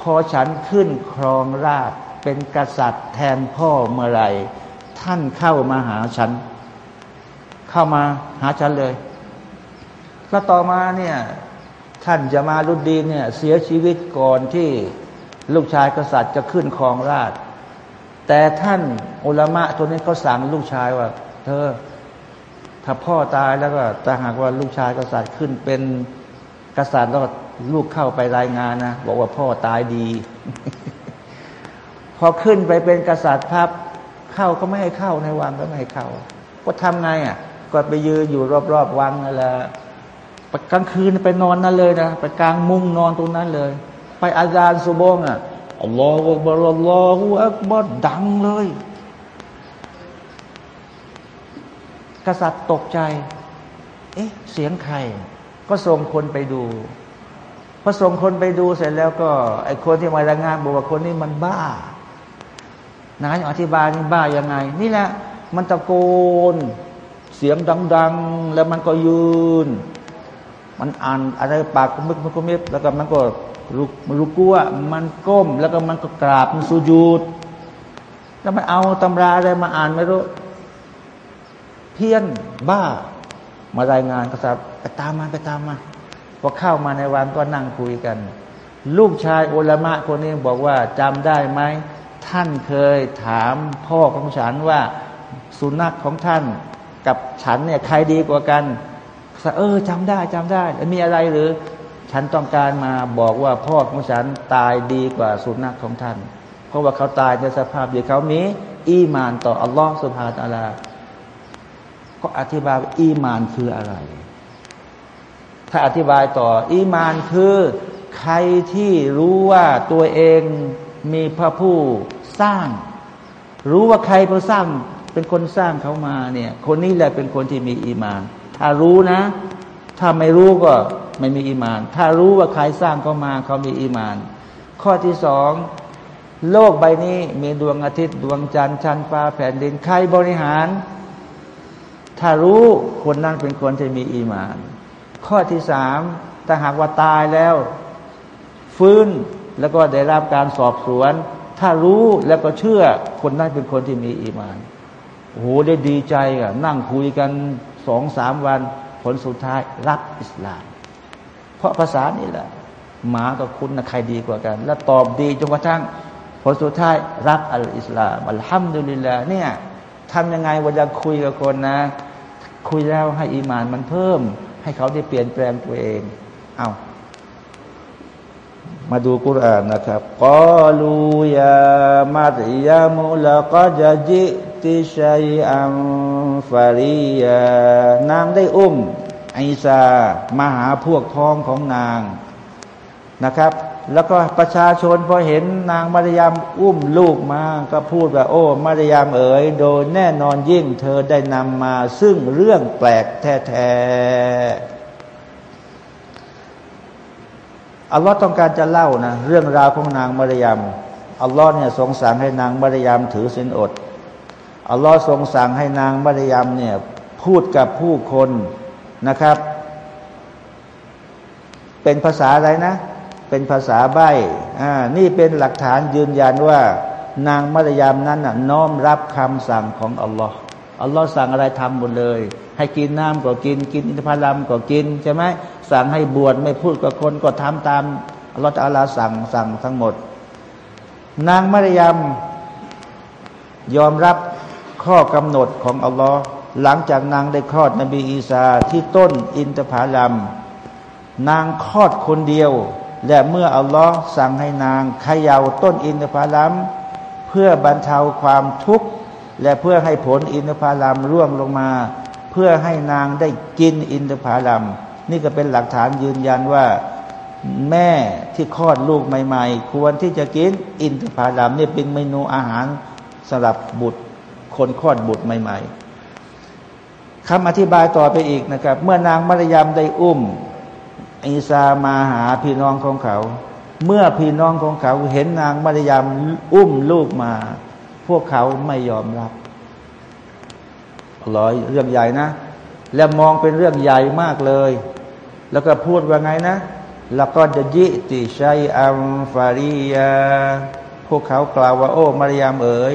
พอฉันขึ้นครองราชเป็นกษัตริย์แทนพ่อเมื่อไรท่านเข้ามาหาฉัน เข้ามาหาฉันเลยก็ต่อมาเนี่ยท่านจะมารุดดีเนี่ยเสียชีวิตก่อนที่ลูกชายกษัตริย์จะขึ้นครองราช แต่ท่าน อุลามะตัวนี้ก็สั่งลูกชายว่า เธอ ถ้าพ่อตายแล้วก็ถ้าหากว่าลูกชายกษัตริย์ขึ้นเป็นกษัตริย์แล้วลูกเข้าไปรายงานนะบอกว่าพ่อตายดี พอขึ้นไปเป็นกษัตริย์พับเข้าก็ไม่ให้เข้าในวังก็ไม่ให้เข้า ก็ทำไงอะ ก็ไปยืนอยู่รอบๆวังนั่นแหละกลางคืนไปนอนนั่นเลยนะไปกลางมุ้งนอนตรงนั้นเลย ไปอาจารย์สุโบงอะอัลลอฮฺอักบารอัลลอฮฺอักบารดังเลย กษัตริย์ตกใจ เอ๊ะ เสียงใคร ก็ส่งคนไปดู พอส่งคนไปดูเสร็จแล้วก็ ไอ้คนที่มารายงานบอกว่าคนนี้มันบ้านายอธิบายนี่บ้ายังไง นี่แหละ มันตะโกน เสียงดัง ๆ แล้วมันก็ยืน มันอ่านอะไรปากมึกมึกมิบแล้วก็มันก็รุกรุกัวมันก้ม แล้วก็มันก็กราบมันสุญูดแล้วมันเอาตำราอะไรมาอ่านไม่รู้ เพี้ยนบ้า มารายงานกษัตริย์ไปตามมาไปตามมาพอเข้ามาในวันก็นั่งคุยกัน ลูกชายอุลามะคนนี้บอกว่าจำได้ไหมท่านเคยถามพ่อของฉันว่าสุนัขของท่านกับฉันเนี่ยใครดีกว่ากันเออจำได้จำได้มีอะไรหรือ ฉันต้องการมาบอกว่าพ่อของฉันตายดีกว่าสุนัขของท่าน เพราะว่าเขาตายในสภาพที่เขามี อีมานต่ออัลลอฮฺสุบฮาตาลา ก็อธิบายอีมานคืออะไร ถ้าอธิบายต่อ อีมานคือใครที่รู้ว่าตัวเองมีพระผู้สร้าง รู้ว่าใครเป็นสร้างเป็นคนสร้างเขามาเนี่ย คนนี้แหละเป็นคนที่มีอีมาน ถ้ารู้นะ ถ้าไม่รู้ก็ไม่มีอีมาน ถ้ารู้ว่าใครสร้างเขามาเขามีอีมาน ข้อที่สองโลกใบนี้มีดวงอาทิตย์ดวงจันทร์ชั้นฟ้าแผ่นดินใครบริหาร ถ้ารู้คนนั้นเป็นคนที่มีอีมาน ข้อที่สามถ้าหากว่าตายแล้ว ฟื้นแล้วก็ได้รับการสอบสวน ถ้ารู้แล้วก็เชื่อคนนั้นเป็นคนที่มีอีมานโอ้โหได้ดีใจอะนั่งคุยกันสองสามวัน ผลสุดท้ายรับอิสลาม เพราะภาษานี่แหละหมากับคุณนะใครดีกว่ากัน แล้วตอบดีจนกระทั่งผลสุดท้ายรักอัลอิสลามอัลฮัมดุลิลลาเนี่ยทำยังไงเวลาคุยกับคนนะ คุยแล้วให้อีมานมันเพิ่ม ให้เขาได้เปลี่ยนแปลงตัวเอง เอามาดูกุรานนะครับกอลูยามาตยามุลกอจจิติชัยอัมฟารียานางได้อุ้มไอซามาหาพวกท้องของนางนะครับ แล้วก็ประชาชนพอเห็นนางมารยามอุ้มลูกมา ก็พูดว่า โอ้ มารยามเอ๋ยโดยแน่นอนยิ่งเธอได้นำมา ซึ่งเรื่องแปลกแท้ๆอัลลอฮ์ต้องการจะเล่านะเรื่องราวของนางมารยามอัลลอฮ์เนี่ยทรงสั่งให้นางมารยามถือศีลอดอัลลอฮ์ทรงสั่งให้นางมารยามเนี่ยพูดกับผู้คนนะครับ เป็นภาษาอะไรนะ เป็นภาษาใบ้นี่เป็นหลักฐานยืนยันว่า นางมารยามนั้นน่ะน้อมรับคำสั่งของอัลลอฮ์อัลลอฮ์สั่งอะไรทำหมดเลย ให้กินน้ำก็กิน กินอินทผลัมก็กินใช่ไหมสั่งให้บวชไม่พูดกับคนก็ทำตามอัลลอฮ์อัลลาสั่งสั่งทั้งหมด นางมารยามยอมรับข้อกำหนดของอัลลอฮ์หลังจากนางได้คลอดนบีอีสาที่ต้นอินทผลัมนางคลอดคนเดียว และเมื่ออัลลอฮ์สั่งให้นางขย่าต้นอินทผลัมเพื่อบรรเทาความทุกข์ และเพื่อให้ผลอินทผลัมร่วงลงมา เพื่อให้นางได้กินอินทผลัมนี่ก็เป็นหลักฐานยืนยันว่าแม่ที่คลอดลูกใหม่ ๆ ควรที่จะกินอินทผลัมนี่เป็นเมนูอาหารสำหรับบุตรคนคลอดบุตรใหม่ ๆคำอธิบายต่อไปอีกนะครับ เมื่อนางมารยามได้อุ้ม อีสามาหาพี่น้องของเขา เมื่อพี่น้องของเขาเห็นนางมารยามอุ้มลูกมา พวกเขาไม่ยอมรับร้อยเรื่องใหญ่นะ และมองเป็นเรื่องใหญ่มากเลย แล้วก็พูดว่าไงนะแล้วก็จะยิติชัยอัมฟารียา พวกเขากล่าวว่าโอ้มารยามเอ๋ย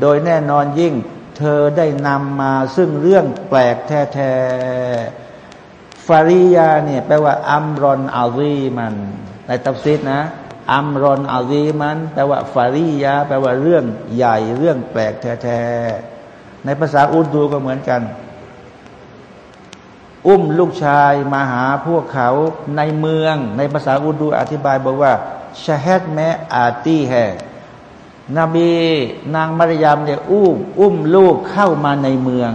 โดยแน่นอนยิ่ง เธอได้นำมาซึ่งเรื่องแปลกแท้ๆ ฟาริยาเนี่ยแปลว่าอัมรอนอาวีมัน ในตัฟซิดนะอัมรอนอาวีมัน แปลว่าฟาริยาแปลว่าเรื่องใหญ่เรื่องแปลกแท้ๆในภาษาอุรดูก็เหมือนกัน อุ้มลูกชายมาหาพวกเขาในเมือง ในภาษาอุรดูอธิบายบอกว่าชาฮัดแมอาตีแฮนบีนางมารยามเนี่ยอุ้มอุ้มลูกเข้ามาในเมือง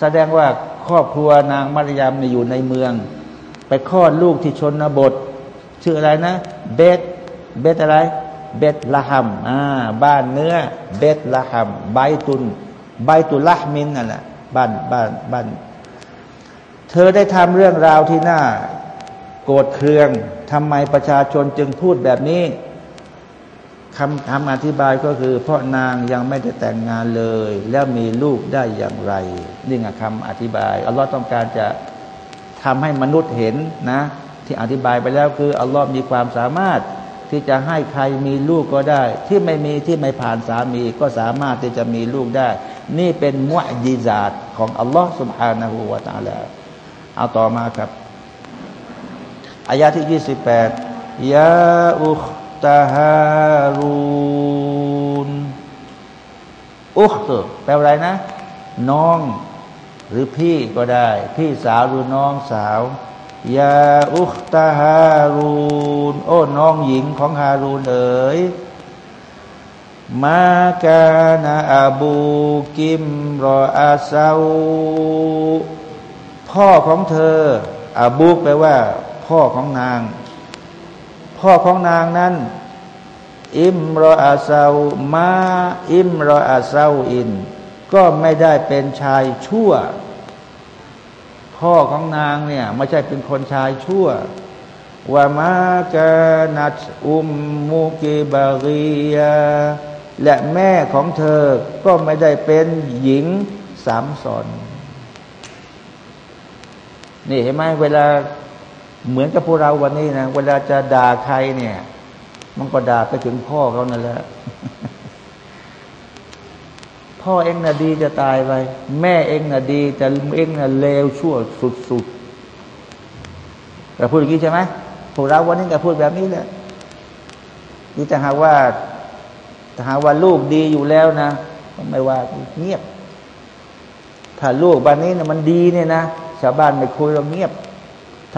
แสดงว่า ครอบครัวนางมารยามเนี่ยอยู่ในเมือง ไปคลอดลูกที่ชนบท ชื่ออะไรนะ เบตเบตอะไร เบตละหัมอ่าบ้านเนื้อ เบตละหัมใบตุนใบตุละมินนั่นแหละบ้านบ้านบ้านเธอได้ทำเรื่องราวที่น่าโกรธเคืองทำไมประชาชนจึงพูดแบบนี้ คำคำอธิบายก็คือพ่อนางยังไม่ได้แต่งงานเลย แล้วมีลูกได้อย่างไร นี่ไงคำอธิบายอัลลอฮ์ต้องการจะทำให้มนุษย์เห็นนะ ที่อธิบายไปแล้วคืออัลลอฮ์มีความสามารถที่จะให้ใครมีลูกก็ได้ ที่ไม่มีที่ไม่ผ่านสามีก็สามารถที่จะมีลูกได้ นี่เป็นมุอจิซาตของอัลลอฮ์สุบฮานะฮูวาตาลาเอาต่อมาครับอายาที่ 28ยาอุ ตาฮารูนอุคตแปลว่าอะไรนะ น้อง หรือพี่ก็ได้ พี่สาวหรือน้องสาวยาอุคตาฮารูนโอ้น้องหญิงของฮารูนเอ๋ยมากานาอบูกิมรออาซาพ่อของเธออาบูกแปลว่า พ่อของนาง พ่อของนางนั้น อิมรออาซามาอิมรออาซาอิน ก็ไม่ได้เป็นชายชั่ว พ่อของนางเนี่ย ไม่ใช่เป็นคนชายชั่วว่ามากานัดอุมมูกิบารียและแม่ของเธอก็ไม่ได้เป็นหญิงสามสอนนี่เห็นไหมเวลา เหมือนกับพวกเราวันนี้นะเวลาจะด่าใครเนี่ย มันก็ด่าไปถึงพ่อเขานั่นแหละพ่อเองน่ะดีจะตายไปแม่เองน่ะดี แต่เองน่ะเลวชั่วสุดๆเราพูดอย่างนี้ใช่ไหมพวกเราวันนี้ก็พูดแบบนี้แหละนี่แต่หาว่าถ้าหาว่าลูกดีอยู่แล้วนะไม่ว่าเงียบ ถ้าลูกบ้านนี้นะมันดีเนี่ยนะชาวบ้านไม่คุยเราเงียบ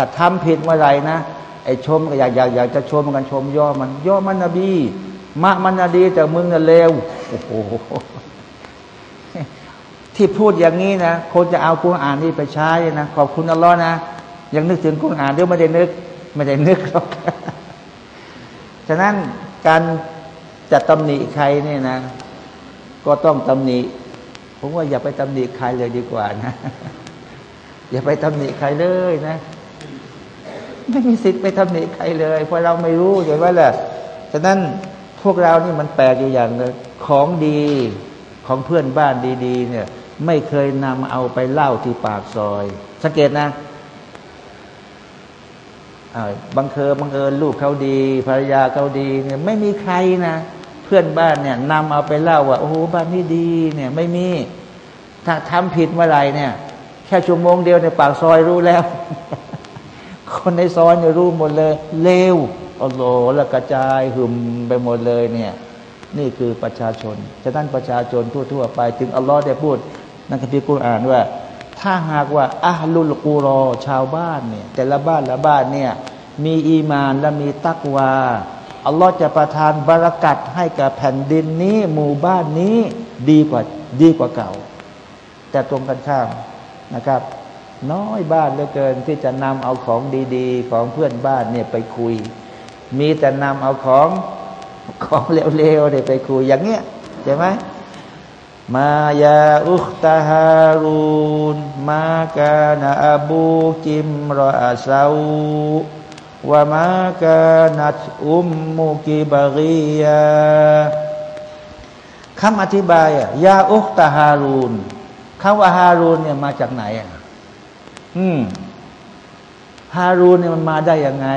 ถ้าทำผิดเมื่อไรนะไอ้ชมก็อยากอยากอยากจะชมกันชมย่อมันย่อมันนบีมะมันนดีแต่มึงน่ะเลวโอ้โหที่พูดอย่างนี้นะคนจะเอาคุณอ่านนี่ไปใช้นะขอบคุณอัลลอฮ์นะยังนึกถึงคุณอ่านเดี๋ยวไม่ได้นึก ไม่ได้นึกหรอกฉะนั้นการจะตำหนิใครเนี่ยนะ ก็ต้องตำหนิผมว่าอย่าไปตำหนิใครเลยดีกว่านะ อย่าไปตำหนิใครเลยนะ ไม่มีสิทธิ์ไปทำหนิใครเลย เพราะเราไม่รู้ใช่ไหละฉะนั้นพวกเรานี่มันแปลกอยู่อย่างเลยของดีของเพื่อนบ้านดี ๆ เนี่ย ไม่เคยนำเอาไปเล่าที่ปากซอย สังเกตนะบังเคอบังเอิญลูกเขาดี ภรรยาเขาดีเนี่ยไม่มีใครนะ เพื่อนบ้านเนี่ยนำเอาไปเล่าว่า โอ้โหบ้านนี้ดีเนี่ยไม่มี ถ้าทำผิดเมื่อไรเนี่ย แค่ชั่วโมงเดียวในปากซอยรู้แล้ว คนในซอยเนี่ยรู้หมดเลย เลวโอโหแล้วกระจายหึมไปหมดเลยเนี่ย นี่คือประชาชน ฉะนั้นประชาชนทั่ว ๆ ไป ถึงอัลลอฮ์ได้พูดนั่นคือกุรอานว่า ถ้าหากว่าอัลลุลกูรอชาวบ้านเนี่ย แต่ละบ้านละบ้านเนี่ย มีอีมานและมีตักวาอัลลอฮ์จะประทานบารักัดให้กับแผ่นดินนี้ หมู่บ้านนี้ดีกว่าดีกว่าเก่า แต่ตรงกันข้ามนะครับ น้อยบ้านเหลือเกินที่จะนำเอาของดี ๆ ของเพื่อนบ้านเนี่ยไปคุย มีแต่นำเอาของของเลวๆเนี่ยไปคุยอย่างเงี้ยใช่ไหมมายาอุคตาฮารูนมากานาอบูกิมรออาซาว่ามากานัดอุมมุกิบารียาคำอธิบายอะยาอุคตาฮารูนคำว่าฮารูนเนี่ยมาจากไหนอะ อืมฮารูนเนี่ยมันมาได้ยังไง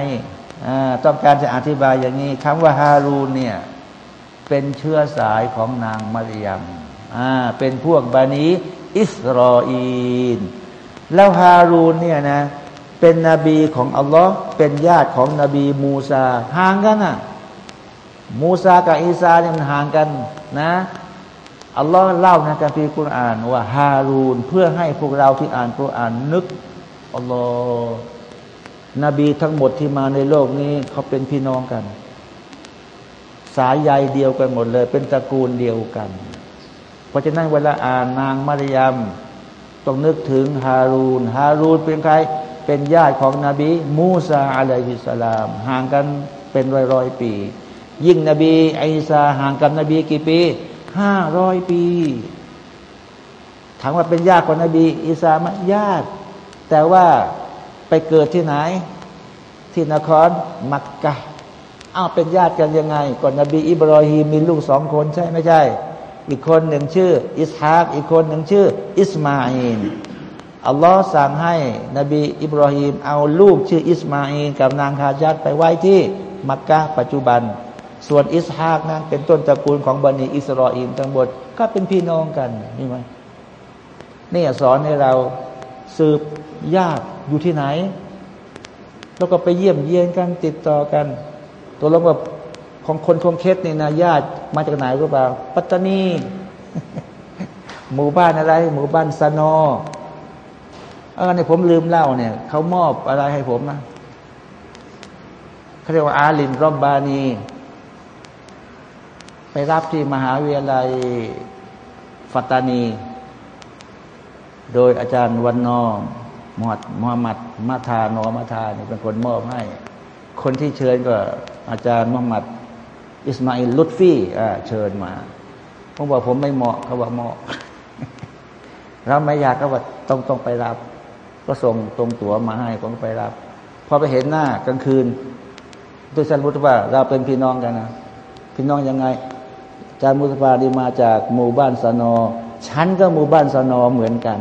ต้องการจะอธิบายอย่างนี้คำว่าฮารูนเนี่ย เป็นเชื้อสายของนางมารยมเป็นพวกบานีอิสรออีน แล้วฮารูนเนี่ยนะ เป็นนบีของอัลลอฮ์เป็นญาติของนบีมูซาห่างกันอะ มูซากับอีซาเนี่ยมันห่างกันนะ อัลลอฮ์เล่าในกัมภีร์คุรอานว่าฮารูนเพื่อให้พวกเราที่อ่านคุรอานนึกอัลลอฮ์นบีทั้งหมดที่มาในโลกนี้เขาเป็นพี่น้องกัน สายใยเดียวกันหมดเลย เป็นตระกูลเดียวกัน เพราะฉะนั้นเวลาอ่านนางมารยมต้องนึกถึงฮารูนฮารูนเป็นใคร เป็นญาติของนบี มูซาอะลัยฮิสสลาม ห่างกันเป็นร้อยร้อยปี ยิ่งนบีอิสาห่างกับนบีกี่ปี ห้าร้อยปี ถามว่าเป็นญาติของนบีอิสามญาติ แต่ว่าไปเกิดที่ไหน ที่นครมักกะอ้าวเป็นญาติกันยังไง ก่อนนบี อิบรอฮีมีลูกสองคนใช่ไม่ใช่ อีกคนหนึ่งชื่อ อิสฮาก อีกคนหนึ่งชื่อ อิสมาอีลอัลลอฮ์สั่งให้นบีอิบรอฮีมเอาลูกชื่ออิสมาอีลกับนางฮาจัรไปไว้ที่มักกะปัจจุบัน ส่วนอิสฮากนั้นเป็นต้นตระกูลของบนีอิสรออีลทั้งหมดก็เป็นพี่น้องกันนี่ไหมนี่สอนให้เราสืบญาติอยู่ที่ไหน แล้วก็ไปเยี่ยมเยียนกันติดต่อกัน ตัวลงแบบของคนคงเคสเนี่ยนะญาติมาจากไหนรู้เปล่า ปัตตานีหมู่บ้านอะไร หมู่บ้านซานอเออเนี่ยผมลืมเล่าเนี่ยเขามอบอะไรให้ผมนะเขาเรียกว่าอาลินรอบบานี ไปรับที่มหาวิทยาลัยฟัตตานี โดยอาจารย์วันนอมอดมฮัมมัดมาทานอมาทาเนี่ยเป็นคนมอบให้ คนที่เชิญก็อาจารย์มุฮัมมัด อิสมาอิลลุตฟี่เชิญมาผมบอกผมไม่เหมาะเขาบอกเหมาะเราไม่อยากก็ว่าต้องต้องไปรับ ก็ส่งตรงตั๋วมาให้ผมไปรับ พอไปเห็นหน้ากลางคืนตัวฉันมุตว่าเราเป็นพี่น้องกันนะพี่น้องยังไง จารมุตปาดีมาจากหมู่บ้านสนอฉันก็หมู่บ้านสนอเหมือนกัน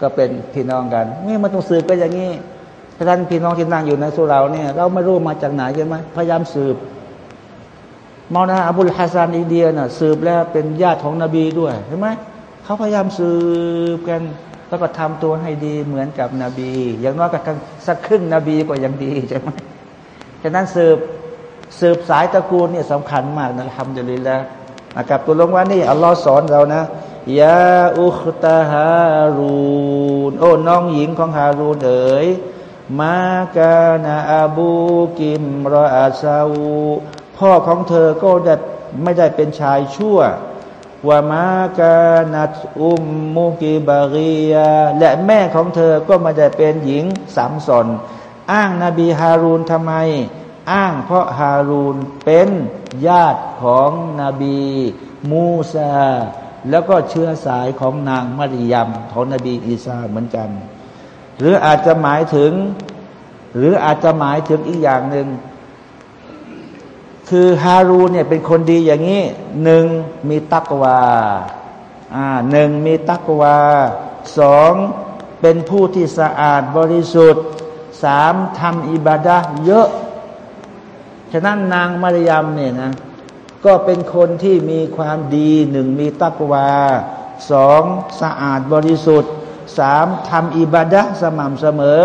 ก็เป็นพี่น้องกันนี่มาต้องสืบก็อย่างนี้ท่านพี่น้องที่นั่งอยู่ในสุเหร่าเนี่ย เราไม่รู้มาจากไหนใช่ไหมพยายามสืบเมาลานาอบุลฮาซันอินเดียน่ะสืบแล้วเป็นญาติของนบีด้วยใช่ไหมเขาพยายามสืบกันแล้วก็ทำตัวให้ดีเหมือนกับนบี อย่างน้อยก็สักครึ่งนบีก็ยังดีใช่ไหมฉะนั้นสืบ สืบสายตระกูลเนี่ยสำคัญมากนะทำอยู่ลิแล้วนะครับตัวลงว่านี่อัลลอฮ์สอนเรานะยาอุคตาฮารูนโอ้น้องหญิงของฮารูนเอ๋ยมากานาอาบูกิมรออาซาอูพ่อของเธอก็จะไม่ได้เป็นชายชั่วว่ามากานัดอุมมุกิบารียและแม่ของเธอก็ไมาได้เป็นหญิงสามสน อ้างนาบีฮารูนทำไม อ้างเพราะฮารูนเป็นญาติของนบี มูซา แล้วก็เชื้อสายของนางมารยมของนบีอีสาเหมือนกัน หรืออาจจะหมายถึง หรืออาจจะหมายถึงอีกอย่างหนึ่งคือฮารูเนี่ยเป็นคนดีอย่างนี้หนึ่งมีตักวาอ่าหนึ่งมีตักวาสองเป็นผู้ที่สะอาดบริสุทธิ์สามทำอิบาดะเยอะ ฉะนั้นนางมารยมเนี่ยนะก็เป็นคนที่มีความดีหนึ่งมีตักวาสองสะอาดบริสุทธิ์สามทำอิบาดะสม่ำเสมอ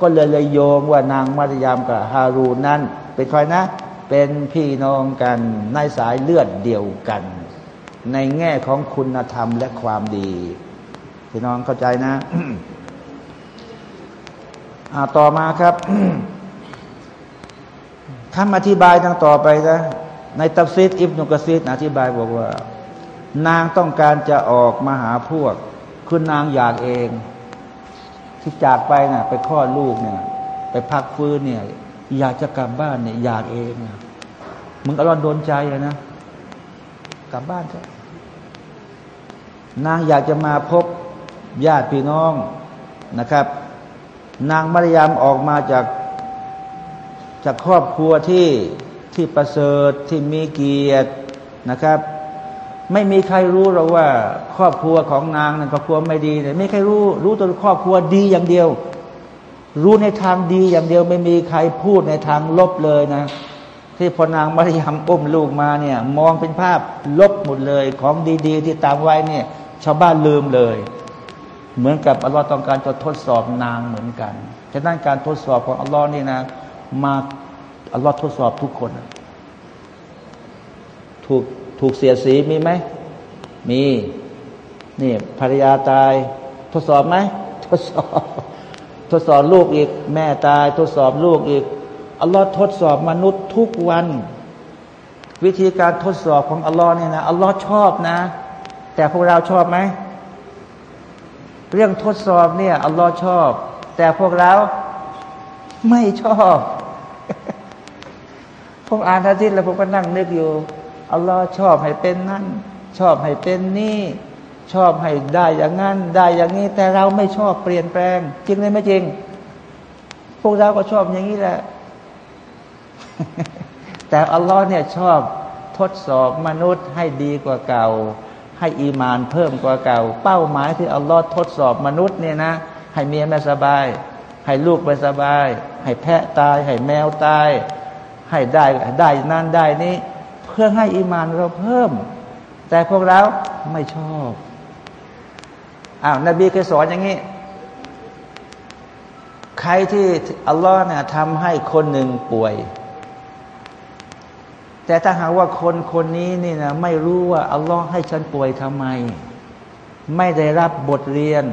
ก็เลยเลยโยงว่านางมารยามกับฮารูนนั้น เป็นใครนะ เป็นพี่น้องกันในสายเลือดเดียวกัน ในแง่ของคุณธรรมและความดี พี่น้องเข้าใจนะ อ่าต่อมาครับ คำอธิบายทางต่อไปนะในตัฟซีดอิบนุกะซีดอธิบายบอกว่า นางต้องการจะออกมาหาพวก คือนางอยากเอง ที่จากไปนะ่ะ ไปคลอดลูกเนี่ย ไปพักฟื้นเนี่ย อยากจะกลับบ้านเนี่ยอยากเองนะมึงอรอนโดนใจนะ กลับบ้านใช่นางอยากจะมาพบญาติพี่น้องนะครับ นางมารยามออกมาจาก จากครอบครัวที่ที่ประเสริฐที่มีเกียรตินะครับ ไม่มีใครรู้หรอกว่า ครอบครัวของนางนั้นครอบครัวไม่ดีเลยไม่ใครรู้ รู้ตัวครอบครัวดีอย่างเดียว รู้ในทางดีอย่างเดียว ไม่มีใครพูดในทางลบเลยนะ ที่พอนางมารยามอุ้มลูกมาเนี่ย มองเป็นภาพลบหมดเลย ของดีๆ ที่ตามไว้เนี่ย ชาวบ้านลืมเลย เหมือนกับอัลลอฮ์ต้องการจะทดสอบนางเหมือนกันฉะนั้นการทดสอบของอัลลอฮ์นี่นะ มาอัลลอฮ์ทดสอบทุกคน ถูกถูกเสียสีมีไหม มี นี่ภรรยาตาย ทดสอบไหม ทดสอบ ทดสอบลูกอีก แม่ตาย ทดสอบลูกอีกอัลลอฮ์ทดสอบมนุษย์ทุกวัน วิธีการทดสอบของอัลลอฮ์เนี่ยนะอัลลอฮ์ชอบนะ แต่พวกเราชอบไหมเรื่องทดสอบเนี่ยอัลลอฮ์ชอบ แต่พวกเราไม่ชอบ ผมอ่านอาทิตย์แล้วผมก็นั่งนึกอยู่อัลลอฮ์ชอบให้เป็นนั่น ชอบให้เป็นนี่ ชอบให้ได้อย่างนั้น ได้อย่างนี้ แต่เราไม่ชอบเปลี่ยนแปลง จริงเลยไม่จริง พวกเราก็ชอบอย่างนี้แหละ แต่อัลลอฮ์เนี่ยชอบทดสอบมนุษย์ให้ดีกว่าเก่า ให้อีมานเพิ่มกว่าเก่า เป้าหมายที่อัลลอฮ์ทดสอบมนุษย์เนี่ยนะ ให้เมียไม่สบาย ให้ลูกไม่สบาย ให้แพะตาย ให้แมวตาย ให้ได้ได้นั่นได้นี้ เพื่อให้อิมานเราเพิ่ม แต่พวกเราไม่ชอบอ้าวนบีเคยสอนอย่างนี้ ใครที่อัลลอฮ์เนี่ยทำให้คนหนึ่งป่วย แต่ถ้าหากว่าคนคนนี้นี่นะไม่รู้ว่าอัลลอฮ์ให้ฉันป่วยทำไม ไม่ได้รับบทเรียน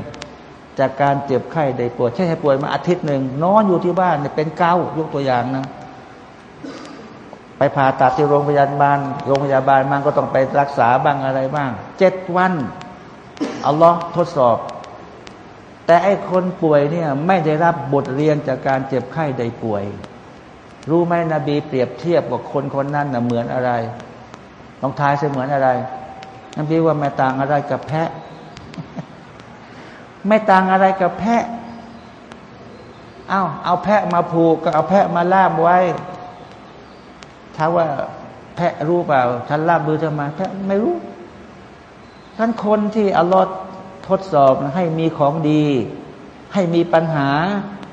จากการเจ็บไข้ได้ป่วยใช่ไหมป่วยมาอาทิตย์หนึ่งนอนอยู่ที่บ้านเนี่ยเป็นเกา ยกตัวอย่างนะ ไปผ่าตัดที่โรงพยาบาลโรงพยาบาลมันก็ต้องไปรักษาบ้างอะไรบ้างเจ็ดวันอัลลอฮ์ทดสอบ แต่ไอ้คนป่วยเนี่ยไม่ได้รับบทเรียนจากการเจ็บไข้ได้ป่วย รู้ไหมนบีเปรียบเทียบกับคนคนนั้นนะเหมือนอะไรลองทายเสมือนอะไรนบีว่าไม่ต่างอะไรกับแพะ ไม่ต่างอะไรกับแพะเอา้าเอาแพะมาผูกก็เอาแพะมาล่ามไว้ ถามว่าแพะรู้เปล่าฉันลาบมือจะมาแพะไม่รู้ท่านคนที่อัลลอฮ์ทดสอบให้มีของดี ให้มีปัญหา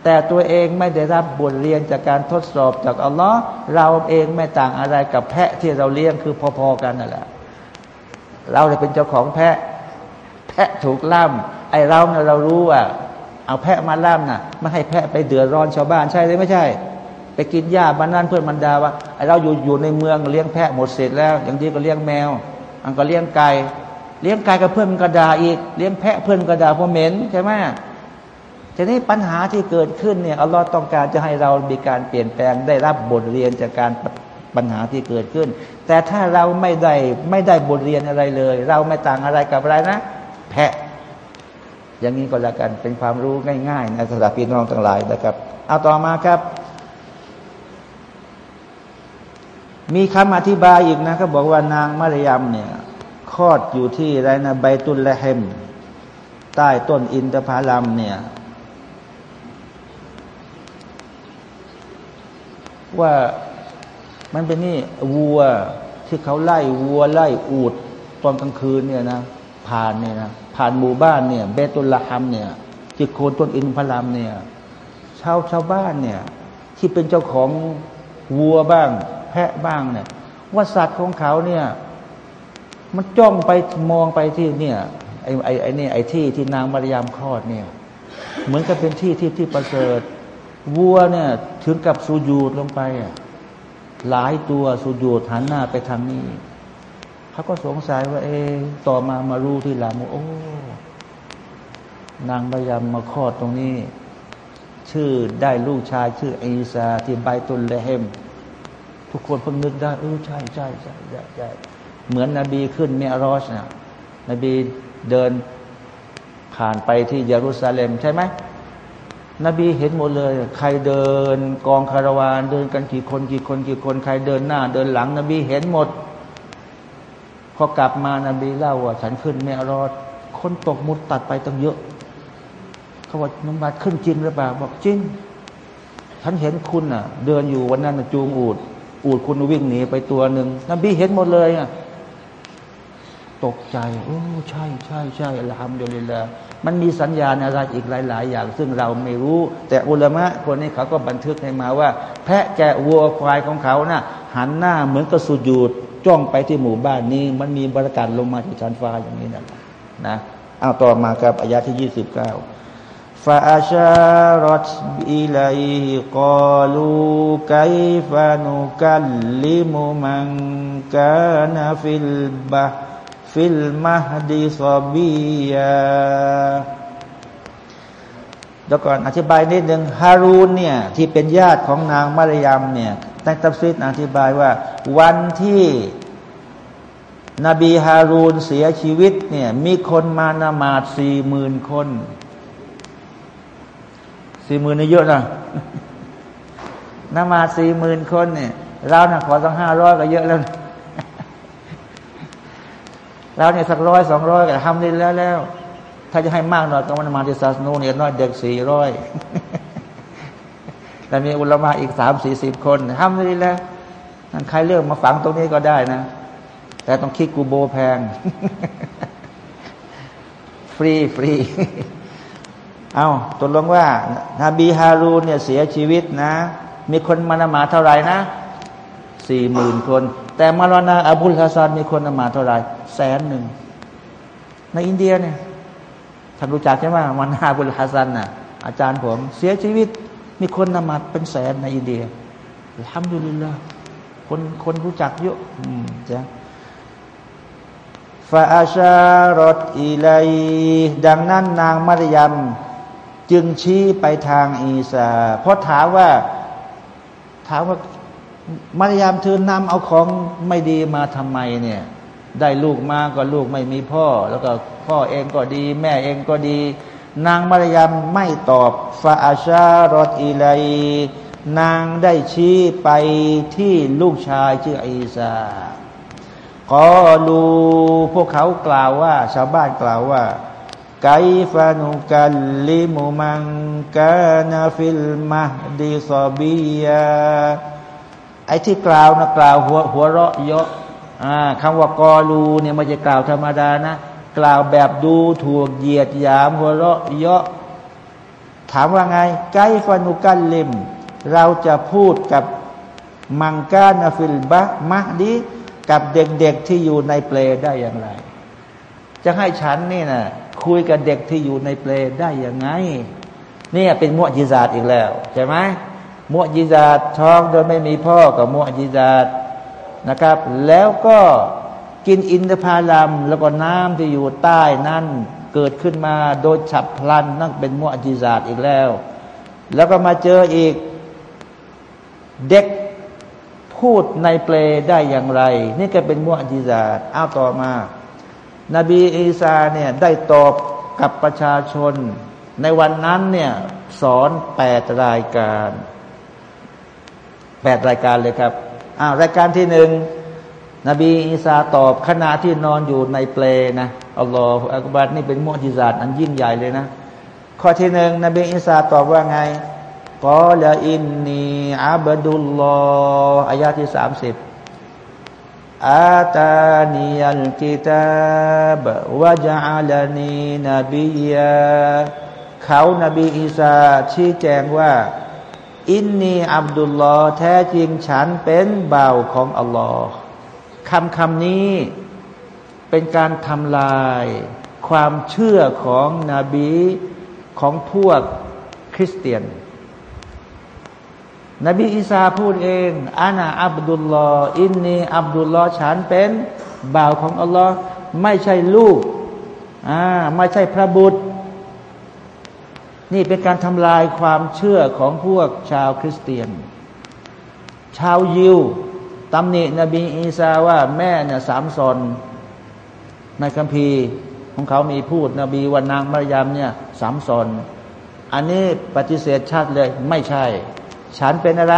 แต่ตัวเองไม่ได้รับบทเรียนจากการทดสอบจากอัลลอฮ์เราเองไม่ต่างอะไรกับแพะที่เราเลี้ยงคือพอๆกันนั่นแหละเราเลยเป็นเจ้าของแพะ แพะถูกล่ามไอเราเนี่ยเรารู้ว่าเอาแพะมาล่ามน่ะไม่ให้แพะไปเดือดร้อนชาวบ้านใช่หรือไม่ใช่ ไปกินหญ้าบ้านนั้นเพื่อนมันดาว่าไอเราอยู่อยู่ในเมืองเลี้ยงแพะหมดเสร็จแล้ว อย่างที่ก็เลี้ยงแมว อันก็เลี้ยงไก่เลี้ยงไก่กับเพื่อนมันก็ด่าอีก เลี้ยงแพะเพื่อนก็ด่าเพราะเหม็นใช่ไหมทีนี้ปัญหาที่เกิดขึ้นเนี่ยอัลลอฮ์ต้องการจะให้เรามีการเปลี่ยนแปลงได้รับบทเรียนจากการปัญหาที่เกิดขึ้น แต่ถ้าเราไม่ได้ไม่ได้บทเรียนอะไรเลย เราไม่ต่างอะไรกับอะไรนะ แพะ อย่างนี้ก็แล้วกันเป็นความรู้ง่ายๆนะสำหรับพี่น้องทั้งหลายนะครับ เอาต่อมาครับ มีคำอธิบายอีกนะก็บอกว่านางมารยมเนี่ยคลอดอยู่ที่ไรนะใบตุลละเฮมใต้ต้นอินทผลัมเนี่ยว่ามันเป็นนี่วัวที่เขาไล่วัวไล่อูดตอนกลางคืนเนี่ยนะผ่านเนี่ยนะผ่านหมู่บ้านเนี่ยเบตุลละฮัมเนี่ยจิโคนต้นอินทผลัมเนี่ยชาวชาวบ้านเนี่ยที่เป็นเจ้าของวัวบ้างะบ้างเนี่ย ว่าสัตว์ของเขาเนี่ย มันจ้องไปมองไปที่เนี่ยไอ้ไอ้ไอ้นี่ไอ้ที่ที่นางมารยามคลอดเนี่ย เหมือนกับเป็นที่ที่ที่ประเสริฐวัวเนี่ยถึงกับสูญูดลงไปอะหลายตัวสูญูดหันหน้าไปทางนี้เขาก็สงสัยว่า เอต่อมามารู้ที่หลังว่าโอ้นางมารยามมาคลอดตรงนี้ ชื่อได้ลูกชายชื่ออีซาที่ใบตุลเลเฮม ทุกคนเพิ่งนึกได้เออใช่ใช่ใช่ใช่ใช่เหมือนนบีขึ้นเมรอชนะนบีเดินผ่านไปที่เยรูซาเล็มใช่ไหมนบีเห็นหมดเลย ใครเดินกองคาราวานเดินกันกี่คนกี่คนกี่คน ใครเดินหน้า เดินหลัง นบีเห็นหมด พอกลับมานบีเล่าว่าฉันขึ้นเมรอดคนตกมุดตัดไปตั้งเยอะเขาบอกนุบัตขึ้นจริงหรือเปล่าบอกจริงฉันเห็นคุณอะ เดินอยู่วันนั้นจูงอูด อูดคุณวิ่งหนีไปตัวหนึ่งนบีเห็นหมดเลยอะตกใจโอ้ใช่ใช่ใช่ลฮัมดุลิลละมันมีสัญญาณอะไรอีกหลาย ๆ อย่าง ซึ่งเราไม่รู้ แต่อุลามะคนนี้เขาก็บันทึกให้มาว่า แพะแกะวัวควายของเขานะ่ะหันหน้าเหมือนกับสุญูดจ้องไปที่หมู่บ้านนี้ มันมีบรรยากาศลงมาที่ชั้นฟ้าอย่างนี้นะนะเอาต่อมากับอายะที่ยี่สิบเก้า ฟาอาชารตอิลัยกาลูไกฟานุنكلم من كان في الم في المهد صبيا เดี๋ยวก่อนอธิบายนิดหนึ่งฮารูนเนี่ยที่เป็นญาติของนางมารยามเนี่ยในตัฟซีรอธิบายว่า วันที่นบีฮารูนเสียชีวิตเนี่ยมีคนมาละหมาดสี่หมื่นคน สี่หมื่นนี่เยอะนะนมาสี่หมื่นคนเนี่ยเราเนี่ยขอสักห้าร้อยก็เยอะแล้วเราเนี่ยสักร้อยสองร้อยก็ทำได้แล้วแล้ว ถ้าจะให้มากหน่อยก็มันมาที่ซาสนูเนี่ยน้อยเด็กสี่ร้อยแต่มีอุลมะอีกสามสี่สิบคนทำได้แล้วนั่นใครเลือกมาฝังตรงนี้ก็ได้นะ แต่ต้องคิดกูโบแพง ฟรีฟรี เอาตกลงว่า นาบีฮารูนเนี่ยเสียชีวิตนะ มีคนมานมาเท่าไหร่นะสี่หมื่นคน แต่มาลานาอับุลฮาซันมีคนนมาเท่าไหร่แสนหนึ่ง ในอินเดียเนี่ยท่านรู้จักใช่ไหมมานาบุลฮาซันน่ะอาจารย์ผมเสียชีวิต มีคนนมาเป็นแสนในอินเดียทำอยู่ลิลละคนคนรู้จักเยอะอืมจ้ะฟาอาชารถอีไลดังนั้นนางมารยม จึงชี้ไปทางอีสาเพราะถามว่าถามว่ามารยามเธอนำเอาของไม่ดีมาทำไมเนี่ย ได้ลูกมาก็ลูกไม่มีพ่อ แล้วก็พ่อเองก็ดี แม่เองก็ดี นางมารยามไม่ตอบฟาอาชารอดอีไลนางได้ชี้ไปที่ลูกชายชื่ออีสากอลูพวกเขากล่าวว่า ชาวบ้านกล่าวว่า ไกฟานุกัลลิมุมังกานาฟิลมาดีซอบียาไอ้ที่กล่าวนะกล่าวหัวหัวเราะเยอะคำว่ากอลูเนี่ยไม่ใช่กล่าวธรรมดานะ กล่าวแบบดูถูกเหยียดหยามหัวเราะเยอะถามว่าไง كيف نكلم เราจะพูดกับمن كان في المهد กับเด็กๆที่อยู่ในเปลได้อย่างไร จะให้ฉันนี่นะ คุยกับเด็กที่อยู่ในเปลได้ยังไงนี่เป็นมุจิซาตอีกแล้วใช่ไหมมุจิซาตท้องโดยไม่มีพ่อกับมุจิซาตนะครับ แล้วก็กินอินทผลัมแล้วก็น้ำที่อยู่ใต้นั่นเกิดขึ้นมาโดยฉับพลันนั่นเป็นมุจิซาตอีกแล้ว แล้วก็มาเจออีกเด็กพูดในเปลได้อย่างไร นี่ก็เป็นมุจิซาตอ้าวต่อมา นบีอีสาเนี่ยได้ตอบกับประชาชน ในวันนั้นเนี่ยสอนแปดรายการแปดรายการเลยครับอ้าวรายการที่หนึ่งนบีอีสาตอบขณะที่นอนอยู่ในเปลนะอัลลอฮฺอักบัดนี่เป็นมุจิซาตอันยิ่งใหญ่เลยนะ ข้อที่หนึ่งนบีอีสาตอบว่าไงกอลอินนีอับดุลลอฮ์อายาที่สามสิบ อาตานียัลกิตาบวะจัลนีนบียาเขานบีอีสาชี้แจงว่า อินนีอับดุลลอฮ์แท้จริงฉันเป็นบ่าวของอัลลอฮ์คำคำนี้เป็นการทำลาย ความเชื่อของนบีของพวกคริสเตียน นบีอีสาพูดเองอานาอับดุลลออินนีอับดุลลอฉันเป็นบ่าวของอัลลอฮ์ไม่ใช่ลูกอ่าไม่ใช่พระบุตร นี่เป็นการทำลายความเชื่อของพวกชาวคริสเตียน ชาวยิวตำหนินบีอีสาว่าแม่เนี่ยสามซอนในคัมภีร์ของเขามีพูดนบีวันนางมารยามเนี่ยสามซอนอันนี้ปฏิเสธชัดเลยไม่ใช่ ฉันเป็นอะไร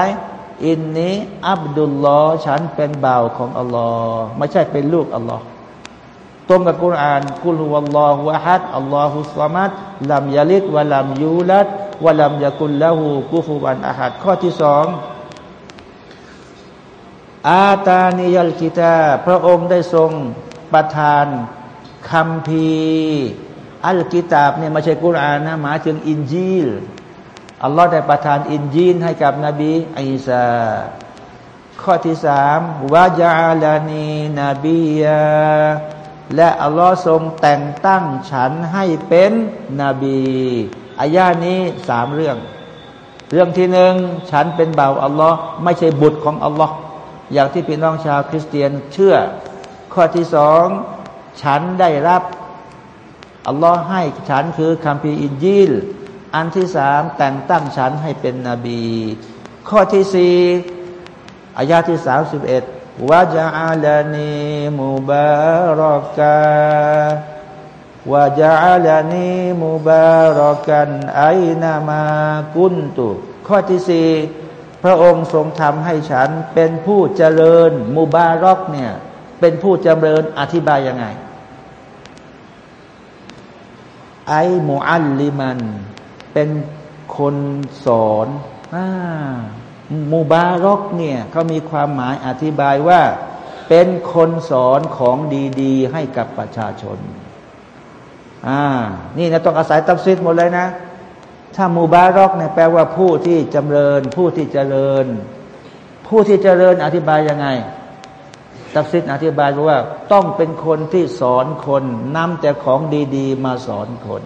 อินนี้อับดุลลอฉันเป็นบ่าวของอัลลอฮ์ไม่ใช่เป็นลูกอัลลอฮ์ตรงกับกุรอานกุลฮุวัลลอฮุอะฮัดอัลลอฮุสลามัดลัมยาลิดวะลัมยูลัดวะลัมยากุลละหูกุฟุวันอะฮัดข้อที่สองอาตานิยัลกิตาพระองค์ได้ทรงประทานคำพีอัลกิตาบเนี่ยไม่ใช่กุรอานนะหมายถึงอินจีล อัลลอฮ์ได้ประทานอินจีลให้กับนบีอิสาข้อที่สามวาจาลานีนบียาและอัลลอฮ์ทรงแต่งตั้งฉันให้เป็นนบีอายานี้สามเรื่อง เรื่องที่หนึ่งฉันเป็นบ่าวอัลลอฮ์ไม่ใช่บุตรของอัลลอฮ์อย่างที่พี่น้องชาวคริสเตียนเชื่อ ข้อที่สองฉันได้รับอัลลอฮ์ให้ฉันคือคัมภีร์อินจีล อันที่สามแต่งตั้งฉันให้เป็นนบี ข้อที่สี่อายาที่สามสิบเอ็ดวะจาลานีมุบารอกาวะจาลานีมุบารอกันไอนามากุนตุข้อที่สี่พระองค์ทรงทำให้ฉันเป็นผู้เจริญมุบารอกเนี่ยเป็นผู้เจริญอธิบายยังไงไอมูอัลลิมัน เป็นคนสอนอ่ามูบารอกเนี่ยเขามีความหมายอธิบายว่า เป็นคนสอนของดี ๆ ให้กับประชาชนอ่านี่นะต้องอาศัยตับซิดหมดเลยนะ ถ้ามูบารอกเนี่ยแปลว่าผู้ที่จำเริญ ผู้ที่เจริญ ผู้ที่เจริญอธิบายยังไงตัฟซิดอธิบายว่า ต้องเป็นคนที่สอนคนนำแต่ของดี ๆ มาสอนคน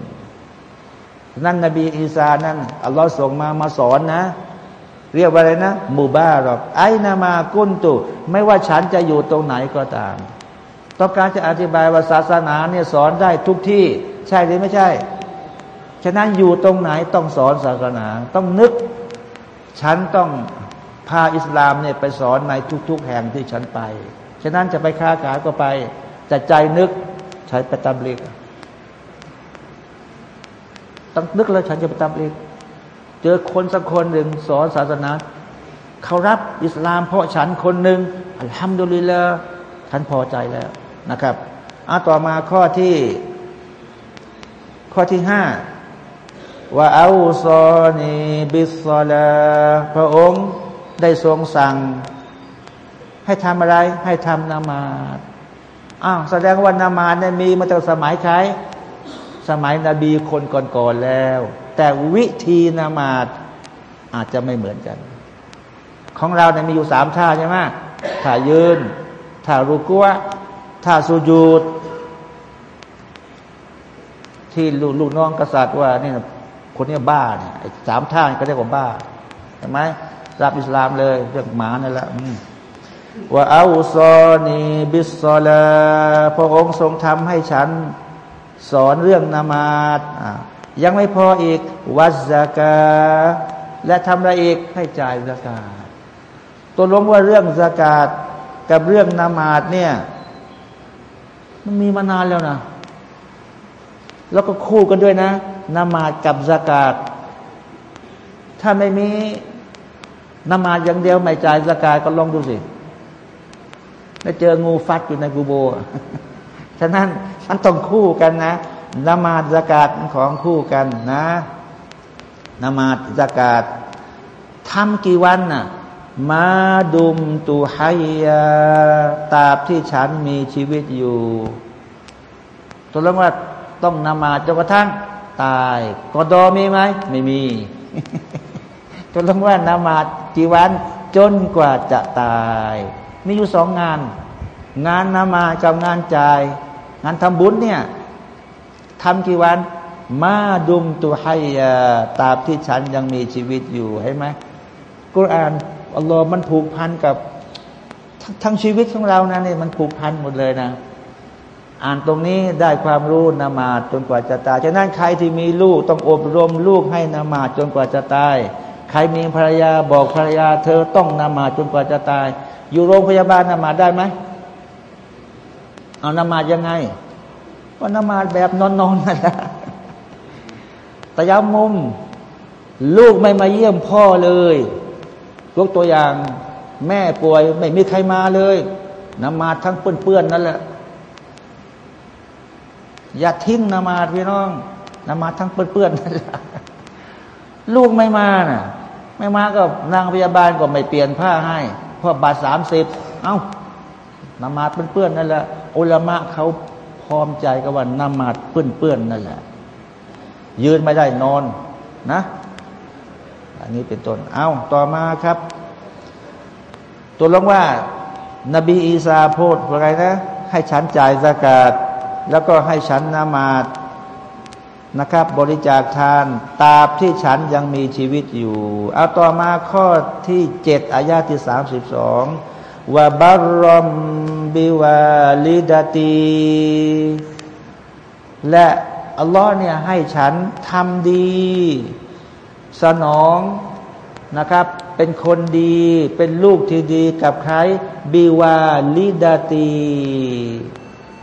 นั่นนบีอีสานั่นอัลลอฮ์ส่งมามาสอนนะ เรียกว่าอะไรนะมูบารอกไอนามากุนตุไม่ว่าฉันจะอยู่ตรงไหนก็ตามต้องการจะอธิบายว่าศาสนาเนี่ยสอนได้ทุกที่ ใช่หรือไม่ใช่ ฉะนั้นอยู่ตรงไหนต้องสอนศาสนา ต้องนึก ฉันต้องพาอิสลามเนี่ยไปสอนในทุก ๆ แห่งที่ฉันไป ฉะนั้นจะไปค้าขายก็ไปแต่ใจนึกใช้ไปตามเล็ก ต้องนึกแล้วฉันจะไปตามเล็กเจอคนสักคนหนึ่งสอนศาสนาเขารับอิสลามเพราะฉันคนหนึ่งอัลฮัมดุลิลละฉันพอใจแล้วนะครับอาต่อมาข้อที่ ข้อที่ห้าว่าอาซอนีบิสซาลาพระองค์ได้ทรงสั่ง ให้ทำอะไรให้ทำนามาดอ้าวแสดงว่านามาดเนี่ยมีมาตั้งสมัยใคร สมัยนบีคนก่อนๆแล้ว แต่วิธีนามาดอาจจะไม่เหมือนกัน ของเราเนี่ยมีอยู่สามท่าใช่ไหมท่ายืนท่ารุกัวท่าสุญูดที่ลูกน้องกษัตริย์ว่านี่คนนี้บ้าเนี่ยสามท่าก็เรียกว่าบ้าใช่ไหมรับอิสลามเลยเรื่องหมานั่นแหละว่าอาซอนีบิสซอลาพระองค์ทรงทำให้ฉัน สอนเรื่องนามาตยังไม่พออีก วัซซากา และทำอะไรอีกให้จ่ายสกาดตัวล้มว่าเรื่องสกาดกับเรื่องนามาตเนี่ย มันมีมานานแล้วนะ แล้วก็คู่กันด้วยนะนามาตกับสกาดถ้าไม่มีนามาตอย่างเดียวไม่จ่ายสกาดก็ลองดูสิแล้วเจองูฟัดอยู่ในกูโบ ฉะนั้นมันต้องคู่กันนะนามาสกาดของคู่กันนะนามาสกาดทำกี่วันน่ะมาดุมตูไฮยาตาบที่ฉันมีชีวิตอยู่ตัวเรื่องว่าต้องนมาจนกระทั่งตายกอดอมีไหมไม่มีตัวเรื่องว่านมากี่วันจนกว่าจะตาย มีอยู่สองงาน งานนามากับงานจ่าย งานทำบุญเนี่ยทำกี่วัน มาดุมตุไฮยาตาบที่ฉันยังมีชีวิตอยู่เห็นไหมกุรอานอัลลอฮ์มันผูกพันกับทั้งชีวิตของเรานะเนี่ยมันผูกพันหมดเลยนะ อ่านตรงนี้ได้ความรู้นมาจนกว่าจะตายฉะนั้นใครที่มีลูกต้องอบรมลูกให้นมาจนกว่าจะตาย ใครมีภรรยาบอกภรรยา เธอต้องนมาจนกว่าจะตาย อยู่โรงพยาบาลนมาได้ไหม เอานมาดยังไง ก็นมาดแบบนอนๆนั่นแหละตะยามุม ลูกไม่มาเยี่ยมพ่อเลยยกตัวอย่างแม่ป่วยไม่มีใครมาเลยนมาดทั้งเปื้อนๆนั่นแหละ อย่าทิ้งนมาดพี่น้องนมาดทั้งเปื้อนๆนั่นแหละลูกไม่มาน่ะ ไม่มาก็นางพยาบาลก็ไม่เปลี่ยนผ้าให้เพราะบาทสามสิบเอา้า นมาเปื้อนๆนั่นแหละอุลามะเขาพร้อมใจกับว่านมาเปื้อนๆนั่นแหละ ยืนไม่ได้นอนนะ อันนี้เป็นต้นเอาต่อมาครับ ตัวลงว่า นบีอีสาพูดว่าไงนะ ให้ฉันจ่ายสกาดแล้วก็ให้ฉันนมาดนะครับ บริจาคทานตราบที่ฉันยังมีชีวิตอยู่ เอาต่อมาข้อที่เจ็ดอายาที่สามสิบสอง วะบารมบิวาลิดาตีและอัลลอฮ์เนี่ยให้ฉันทำดี สนองนะครับ เป็นคนดี เป็นลูกที่ดีกับใครบิวาลิดาตี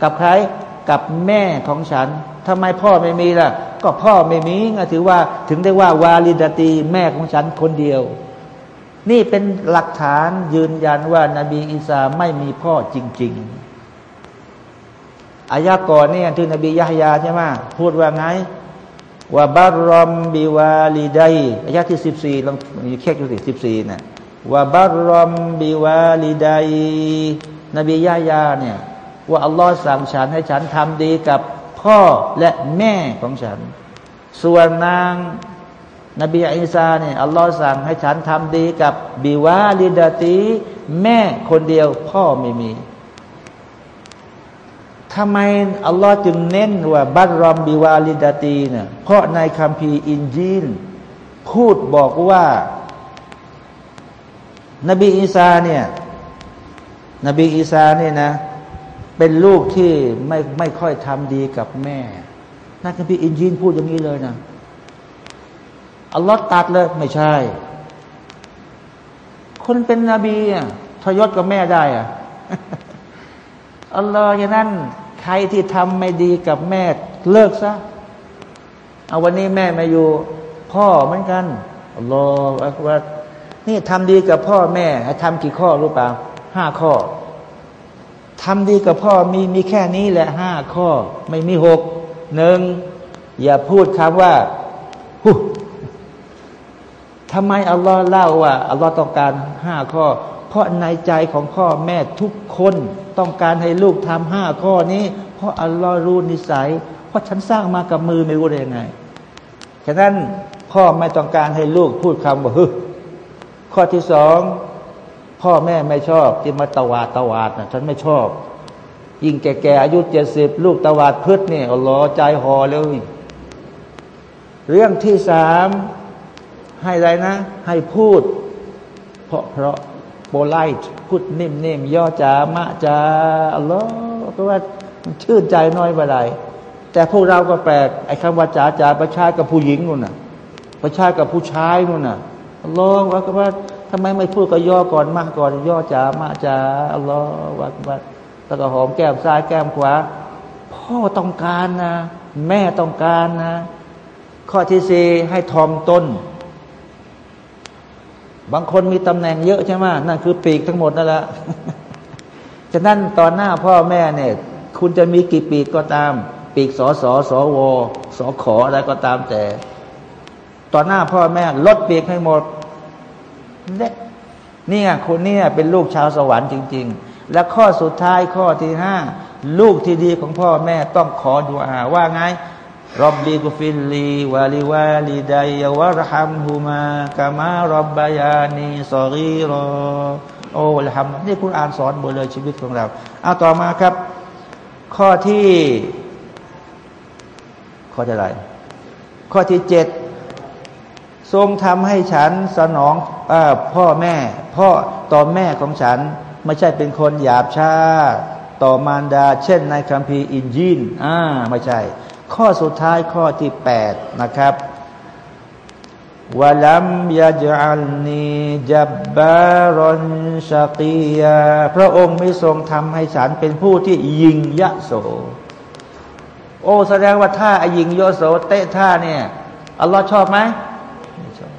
กับใครกับแม่ของฉันทำไมพ่อไม่มีล่ะ ก็พ่อไม่มีถือว่าถึงได้ว่าวาลิดาตี แม่ของฉันคนเดียว นี่เป็นหลักฐานยืนยันว่านาบีอีสาไม่มีพ่อจริง ๆอายะก่อนเนี่ยที่นบียะฮยาใช่ไหมพูดว่าไงว่าบารอมบิวาลีไดอายะที่สิบสี่ลองมีแค่ดูสิสิบสี่นะว่าบารอมบิวาลีไดนบียะฮยาเนี่ยว่าอัลลอฮ์สั่งฉันให้ฉันทำดีกับพ่อและแม่ของฉัน ส่วนนาง นบีอิสาเนี่ยอัลลอฮ์สั่งให้ฉันทำดีกับบิวาลิดาตีแม่คนเดียวพ่อไม่มีทำไมอัลลอฮ์จึงเน้นว่าบัตรอมบิวาลิดาตีเนี่ยเพราะในคัมภีร์อินจีนพูดบอกว่า นบีอีสาเนี่ยนบีอีสาเนี่ยนะ เป็นลูกที่ไม่ไม่ค่อยทำดีกับแม่นักคัมภีร์อินจีนพูดอย่างนี้เลยนะ อัลลอฮ์ตัดเลยไม่ใช่ คนเป็นนบีอะทยศกับแม่ได้อะอัลลอฮ์อย่างนั้น ใครที่ทำไม่ดีกับแม่เลิกซะเอาวันนี้แม่มาอยู่ พ่อเหมือนกันอัลลอฮ์ว่านี่ทำดีกับพ่อแม่ทำกี่ข้อรู้เปล่าห้าข้อทำดีกับพ่อมีมีแค่นี้แหละห้าข้อ ไม่มีหกหนึ่งอย่าพูดคำว่าฮู ทำไมอัลลอฮ์เล่าว่าอัลลอฮ์ต้องการห้าข้อ เพราะในใจของพ่อแม่ทุกคนต้องการให้ลูกทำห้าข้อนี้ เพราะอัลลอฮ์รู้นิสัย เพราะฉันสร้างมากับมือไม่รู้ได้ยังไงฉะนั้นพ่อไม่ต้องการให้ลูกพูดคำว่าฮึข้อที่สองพ่อแม่ไม่ชอบที่มาตวาดตวาดนะฉันไม่ชอบ ยิ่งแก่ๆอายุเจ็ดสิบลูกตวาดพืชเนี่ยอัลลอฮ์ใจห่อเลยเรื่องที่สาม ให้อะไรนะ ให้พูด เพราะเพราะโบไลท์พูดนิ่มนิ่มย่อจามะจาอัลลอฮ์ก็ว่าชื่นใจน้อยไปไหนแต่พวกเราก็แปลกไอ้คำว่าจาจาประชากับผู้หญิงนู่นน่ะ ประชากับผู้ชายนู่นน่ะอัลลอฮ์ว่าก็ว่าทำไมไม่พูดก็ย่อก่อนมากก่อน ย่อจามะจาอัลลอฮ์ว่าว่าแล้วก็หอมแก้มซ้ายแก้มขวาพ่อต้องการนะ แม่ต้องการนะ ข้อที่สี่ให้ทอมต้น บางคนมีตำแหน่งเยอะใช่ไหมนั่นคือปีกทั้งหมดนั่นแหละฉะนั้นตอนหน้าพ่อแม่เนี่ย คุณจะมีกี่ปีกก็ตาม ปีกสอสอสอวอสอขออะไรก็ตามแต่ ตอนหน้าพ่อแม่ลดปีกให้หมดเนี่ยนี่คนนี้เป็นลูกชาวสวรรค์จริง ๆ และข้อสุดท้ายข้อที่ห้าลูกที่ดีของพ่อแม่ต้องขอดูอาว่าไง รับบีกุฟิลลีวาลิวาลิดายวะรหัมฮุมากามารบบายานีสอรีรอโอ้ละฮัมนี่คุณอ่านสอนหมดเลยชีวิตของเราเอาต่อมาครับ ข้อที่ ข้อที่ไร ข้อที่เจ็ดทรงทำให้ฉันสนองอพ่อแม่ พ่อต่อแม่ของฉัน ไม่ใช่เป็นคนหยาบช้า ต่อมารดา เช่นในคัมภีร์อินยินอ่าไม่ใช่ ข้อสุดท้ายข้อที่แปดนะครับวะลัมยาจัลนีจับบารอนชากียาพระองค์ไม่ทรงทำให้ฉันเป็นผู้ที่ยิงยะโส โอ้แสดงว่าท่ายิงยะโสเตะท่าเนี่ยอัลลอฮ์ชอบไหมไม่ชอบ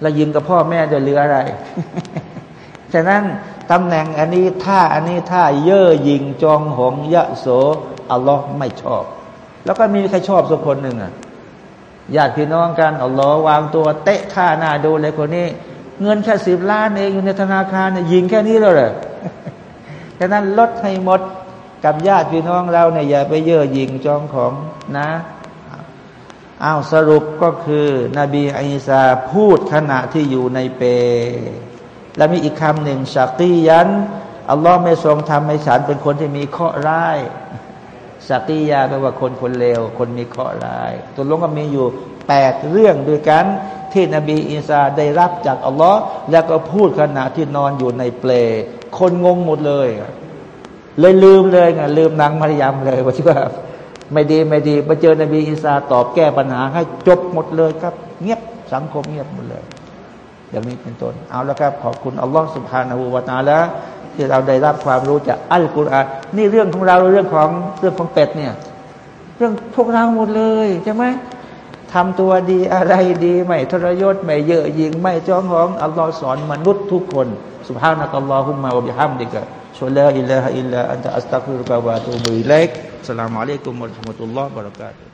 แล้วยิงกับพ่อแม่จะเหลืออะไรฉะนั้นตำแหน่งอันนี้ท่าอันนี้ท่าเย่อหยิงจองหงยะโส อัลลอฮ์ไม่ชอบ แล้วก็มีใครชอบสักคนหนึ่งอะญาติพี่น้องกันอัลลอฮ์วางตัวเตะท่าหน้าดูเลยคนนี้ เงินแค่สิบล้านเองอยู่ในธนาคารเนี่ยยิงแค่นี้เลยเหรอฉะนั้นลดให้หมดกับญาติพี่น้องเราเนี่ยอย่าไปเย่อหยิงจองของนะอ้าวสรุปก็คือ นบีอิสาพูดขณะที่อยู่ในเป และมีอีกคำหนึ่งชักียันอัลลอฮ์ไม่ทรงทำให้ฉันเป็นคนที่มีข้อร้าย สักียาแปลว่าคนคนเลว คนมีเคราะห์ร้ายตัวลงก็มีอยู่แปดเรื่องด้วยกันที่นบีอิสาได้รับจากอัลลอฮ์แล้วก็พูดขณะที่นอนอยู่ในเปล คนงงหมดเลย เลยลืมเลยไงลืมนางมารยามเลยว่าที่ว่าไม่ดีไม่ดีมาเจอนบีอิสาตอบแก้ปัญหาให้จบหมดเลยครับ เงียบสังคมเงียบหมดเลย อย่างนี้เป็นต้นเอาแล้วครับขอบคุณอัลลอฮ์ سبحانه وتعالى ที่เราได้รับความรู้จากอัลกุรอานนี่เรื่องของเราเรื่องของเรื่องของเป็ดเนี่ย เรื่องพวกเราหมดเลยใช่ไหมทำตัวดีอะไรดีไม่ทรยศไม่เยอะยิงไม่จ้องห้องอัลลอฮ์สอนมนุษย์ทุกคนسبحانك اللهم وبحمدك أشهد أن لا إله إلا أنت أستغفرك وأتوب إليك السلام عليكم ورحمة الله وبركاته